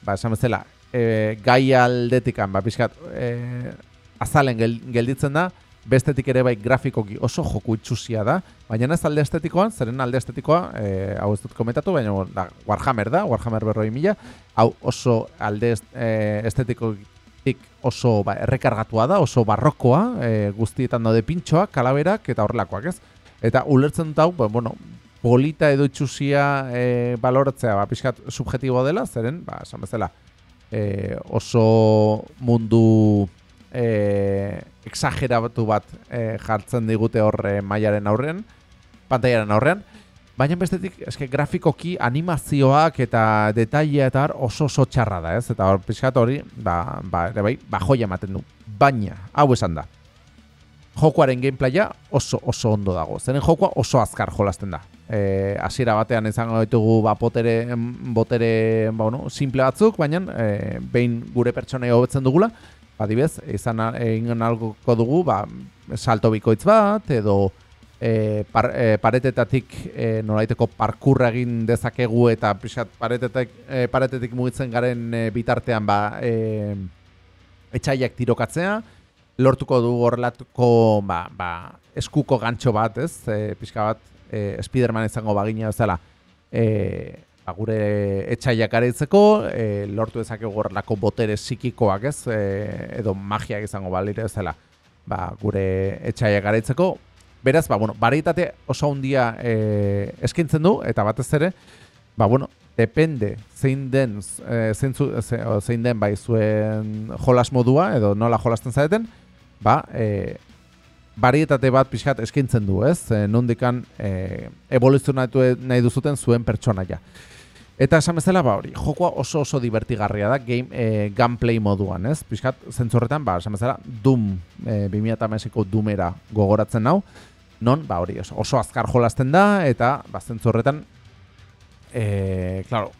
ba esan bezala, e, gai aldetikan, ba, pixkat, e, azalen gelditzen da, bestetik ere bai grafikoki oso joku itxusia da, baina ez alde estetikoan, zeren alde estetikoa, e, hau ez dut komentatu, baina da, Warhammer da, Warhammer berroi mila, hau oso alde e, estetikotik oso ba, errekargatua da, oso barrokoa, e, guztietan daude pintxoak, kalaberak eta horrelakoak ez. Eta ulertzen dut hau, ba, bueno, polita edo itxusia e, baloratzea, ba, pixkat subjetibo dela, zeren, ba, esan bezala, e, oso mundu e, exageratu bat e, jartzen digute horre mailaren aurrean, pantaiaren aurrean, baina bestetik eske grafikoki animazioak eta detailea eta oso oso txarra da, ez? Eta hor pixkat hori, ba, ba, ere bai, ba joia ematen du. Baina, hau esan da, jokuaren gameplaya oso oso ondo dago. Zeren jokua oso azkar jolasten da eh hasiera batean izango ditugu ba botere botere ba bueno, simple batzuk, baina eh behin gure pertsonei hobetzen dugula, adibez, izan egin algoko dugu, ba salto bikoitz bat edo e, par, e, paretetatik e, nolaiteko parkurra egin dezakegu eta pixat paretetek, e, paretetik mugitzen garen e, bitartean ba e, etxaiak tirokatzea, lortuko du horrelatuko ba, ba, eskuko gantxo bat, ez? E, pixka bat e, Spiderman izango bagina bezala e, gure etxaiak areitzeko, e, lortu dezake gorrelako botere psikikoak ez, e, edo magiak izango balire bezala ba, gure etxaiak areitzeko. Beraz, ba, bueno, barietate oso handia e, eskintzen du, eta batez ere, ba, bueno, depende zein den, e, zein, zu, zein den bai zuen jolas modua, edo nola jolasten zaeten, ba, e, barietate bat pixkat eskintzen du, ez? E, nondikan e, evoluzionatu nahi duzuten zuen pertsonaia. Eta esan bezala, ba hori, jokoa oso oso divertigarria da game, e, gameplay moduan, ez? Pixkat, zentzorretan, ba, esan bezala, Doom, e, 2008ko Doomera gogoratzen nau, non, ba hori, oso, oso azkar jolasten da, eta, ba, zentzorretan, e, klaro,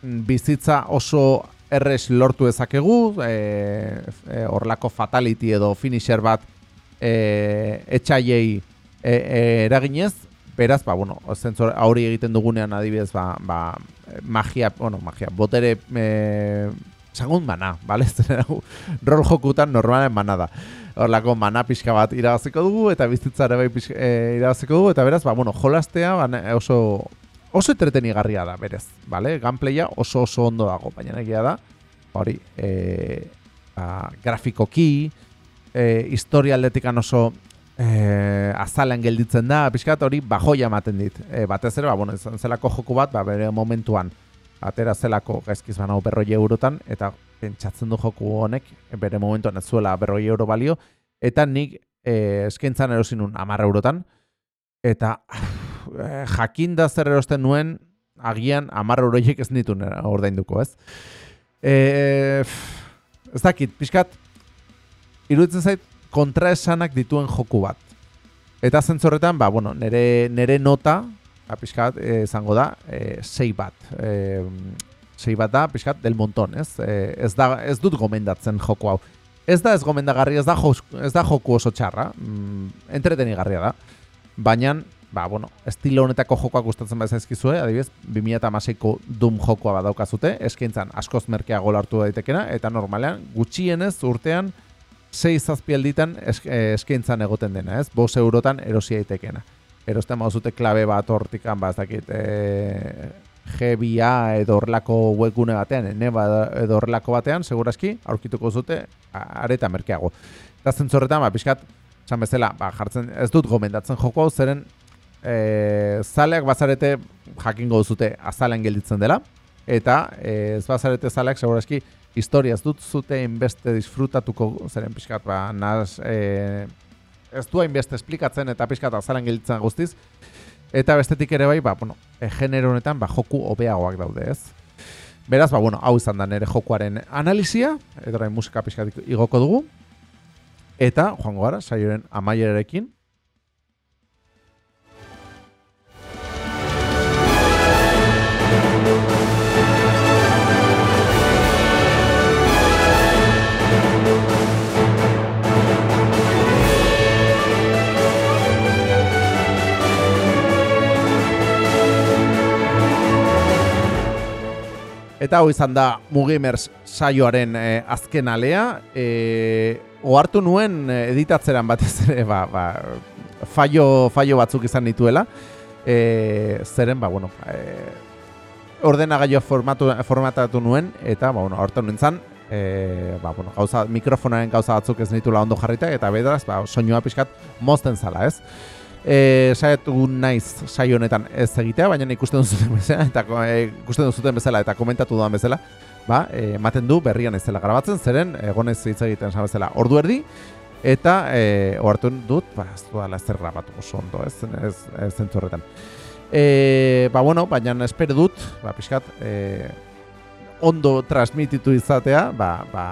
bizitza oso erres lortu ezakegu, e, horlako fatality edo finisher bat e, etxaiei e, e, eraginez, beraz, ba, bueno, zentzor, hori egiten dugunean adibidez, ba, ba, magia, bueno, magia, botere, e, zagun mana, bale? Rol jokutan normalen mana da. Horlako mana pixka bat irabaziko dugu, eta bizitzare bai pixka, e, irabaziko dugu, eta beraz, ba, bueno, jolaztea ba, oso, oso entretenigarria da, berez, bale? Gameplaya oso oso ondo dago, baina egia da, hori, e, ba, grafikoki, e, historia aldetikan oso e, azalen gelditzen da, pixkat hori bajoia ematen dit. E, batez ere, ba, bueno, izan zelako joku bat, ba, bere momentuan, atera zelako gaizkiz banau berroi eurotan, eta pentsatzen du joku honek, bere momentuan ez zuela berroi euro balio, eta nik e, eskaintzan erosinun amarra eurotan, eta e, jakin da zer erosten nuen, agian amarra euroiek ez nitu ordainduko, ez? E, ez dakit, pixkat, iruditzen zait, kontraesanak dituen joku bat. Eta zentzorretan, ba, bueno, nere, nere nota, ba, pixkat, eh, izango da, e, sei bat. E, sei bat da, pixkat, del monton, ez? E, ez, da, ez dut gomendatzen joku hau. Ez da ez gomendagarri, ez da, ez da joku oso txarra, mm, entretenigarria da. Baina, ba, bueno, estilo honetako jokoak gustatzen bat zaizkizue, adibidez, 2006ko Doom jokoa badaukazute, eskintzan askoz merkeago lartu daitekena, eta normalean, gutxienez urtean, sei zazpi alditan eh, eskaintzan egoten dena, ez? Bos eurotan erosi daitekena. Erosten mauzute klabe bat hortikan, ba, ez dakit, e, GBA edo horrelako webgune batean, neba edo horrelako batean, seguraski, aurkituko zute, areta merkeago. Eta zentzorretan, ba, pixkat, esan bezala, ba, jartzen, ez dut gomendatzen joko zeren e, zaleak bazarete jakingo duzute azalen gelditzen dela, eta e, ez bazarete zaleak, seguraski, historia ez dut zute inbeste disfrutatuko zeren pixkat, ba, naz, e, ez du hainbeste esplikatzen eta pixkat azaren giltzen guztiz. Eta bestetik ere bai, ba, bueno, e, genero honetan, ba, joku hobeagoak daude ez. Beraz, ba, bueno, hau izan da nere jokuaren analizia, edo musika pixkat igoko dugu. Eta, joango gara, saioren amaierarekin, Eta hau izan da Mugimers saioaren e, azken alea. E, ohartu nuen eh, editatzeran batez ere ba, ba, fallo, fallo batzuk izan dituela. E, zeren, ba, bueno, e, ordenagailo formatu, formatatu nuen, eta, ba, bueno, hortu nuen zan, e, ba, bueno, gauza, mikrofonaren gauza batzuk ez nitula ondo jarrita, eta bedraz, ba, soinua pixkat mozten zala, ez? E, saiatu naiz saio honetan ez egitea, baina ikusten duzuten bezala eta e, ikusten duzuten bezala eta komentatu duan bezala, ba, e, ematen du berrian ez dela grabatzen, zeren egonez hitz egiten esan bezala ordu erdi eta e, ohartu dut, ba, ez du dela zer grabatu oso ondo, ez ez ez zentzu horretan. E, ba bueno, baina espero dut, ba pixkat, e, ondo transmititu izatea, ba, ba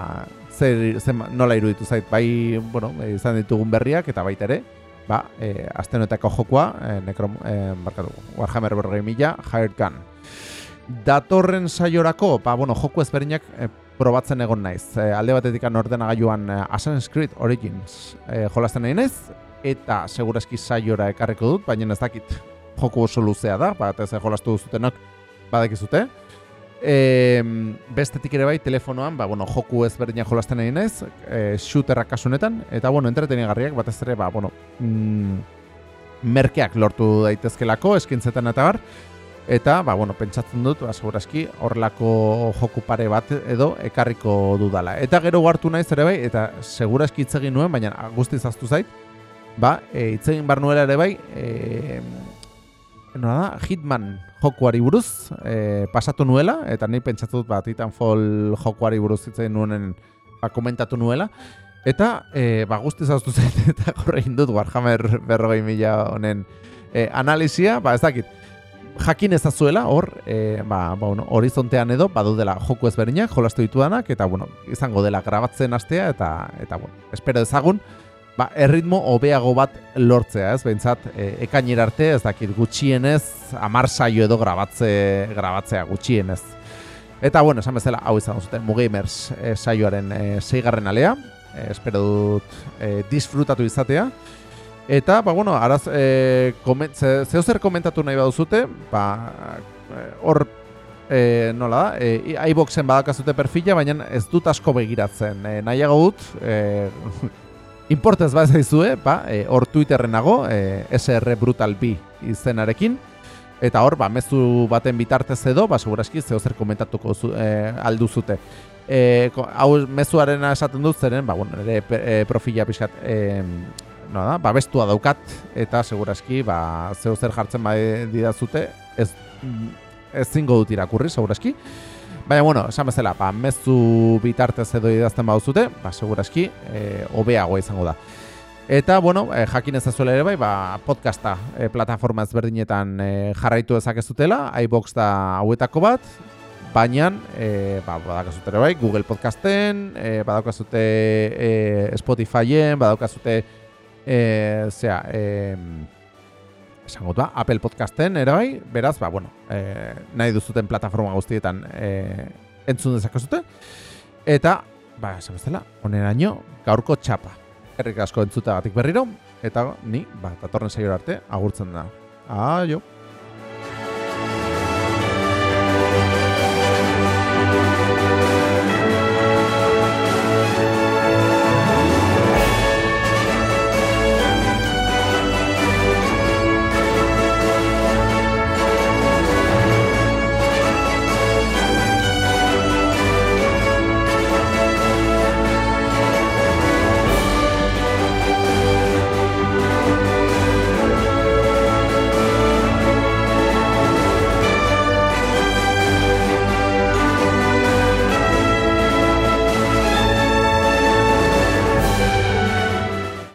zer, zer nola iruditu zait, bai, bueno, izan ditugun berriak eta baita ere, ba, e, astenetako jokoa, e, nekrom, e, barkatu, Warhammer berrogei mila, Hired Gun. Datorren saiorako, ba, bueno, joku ezberdinak e, probatzen egon naiz. E, alde batetik ordenagailuan e, Assassin's Creed Origins e, jolasten nahi naiz, eta segurazki saiora ekarreko dut, baina ez dakit joku oso luzea da, bat ez jolastu duzutenok badakizute. E, bestetik ere bai, telefonoan, ba, bueno, joku ezberdinak jolasten egin ez, e, shooterrak kasunetan, eta, bueno, entretenigarriak, batez ere, ba, bueno, mm, merkeak lortu daitezkelako, eskintzetan eta bar, eta, ba, bueno, pentsatzen dut, ba, segurazki, horrelako joku pare bat edo ekarriko dudala. Eta gero hartu naiz ere bai, eta segurazki itzegin nuen, baina guzti zaztu zait, ba, e, itzegin bar nuela ere bai, e, da, Hitman jokuari buruz e, pasatu nuela, eta nahi pentsatu dut bat Titanfall jokuari buruz zitzen nuenen ba, komentatu nuela. Eta e, ba, guzti zaztu zen eta gorrein dut Warhammer berrogei mila honen e, analizia, ba ez dakit, jakin ezazuela hor, e, ba, ba, bueno, horizontean edo, badu dela joku ezberdinak, jolastu ditudanak, eta bueno, izango dela grabatzen astea, eta, eta bueno, espero ezagun, ba, erritmo hobeago bat lortzea, ez? Behintzat, e, ekainera arte, ez dakit, gutxienez, amar saio edo grabatze, grabatzea gutxienez. Eta, bueno, esan bezala, hau izan zuten, Mugamers e, saioaren e, zeigarren alea, e, espero dut e, disfrutatu izatea. Eta, ba, bueno, araz, e, komen, ze, zeo zer komentatu nahi baduzute, ba, hor, e, nola da, e, iBoxen badakazute perfila, baina ez dut asko begiratzen. E, nahiago dut, e, Importez bat zaizue, ba, e, hor Twitterren nago, e, SR Brutal B izenarekin, eta hor, ba, mezu baten bitartez edo, ba, seguraski, zeo zer komentatuko zu, e, alduzute. E, hau mezuaren esaten dut zeren, ba, bueno, ere e, profila pixat, e, no da, babestua daukat, eta seguraski, ba, zeu zer jartzen bai didazute, ez, ez zingo dut irakurri, seguraski. Baina, bueno, esan bezala, ba, mezu bitartez edo idazten baduzute, ba, seguraski, e, obeagoa izango da. Eta, bueno, e, jakin ezazuela ere bai, ba, podcasta e, plataforma ezberdinetan e, jarraitu ezakezutela, iBox da hauetako bat, baina, e, ba, badakazute ere bai, Google Podcasten, e, badakazute e, Spotifyen, badakazute, e, zera, e, esango da, Apple Podcasten ere bai, beraz, ba, bueno, e, nahi duzuten plataforma guztietan e, entzun dezakezute. Eta, ba, esan bezala, oneraino, gaurko txapa. Herrik asko entzuta batik berriro, eta ni, ba, datorren saio arte, agurtzen da. Aio!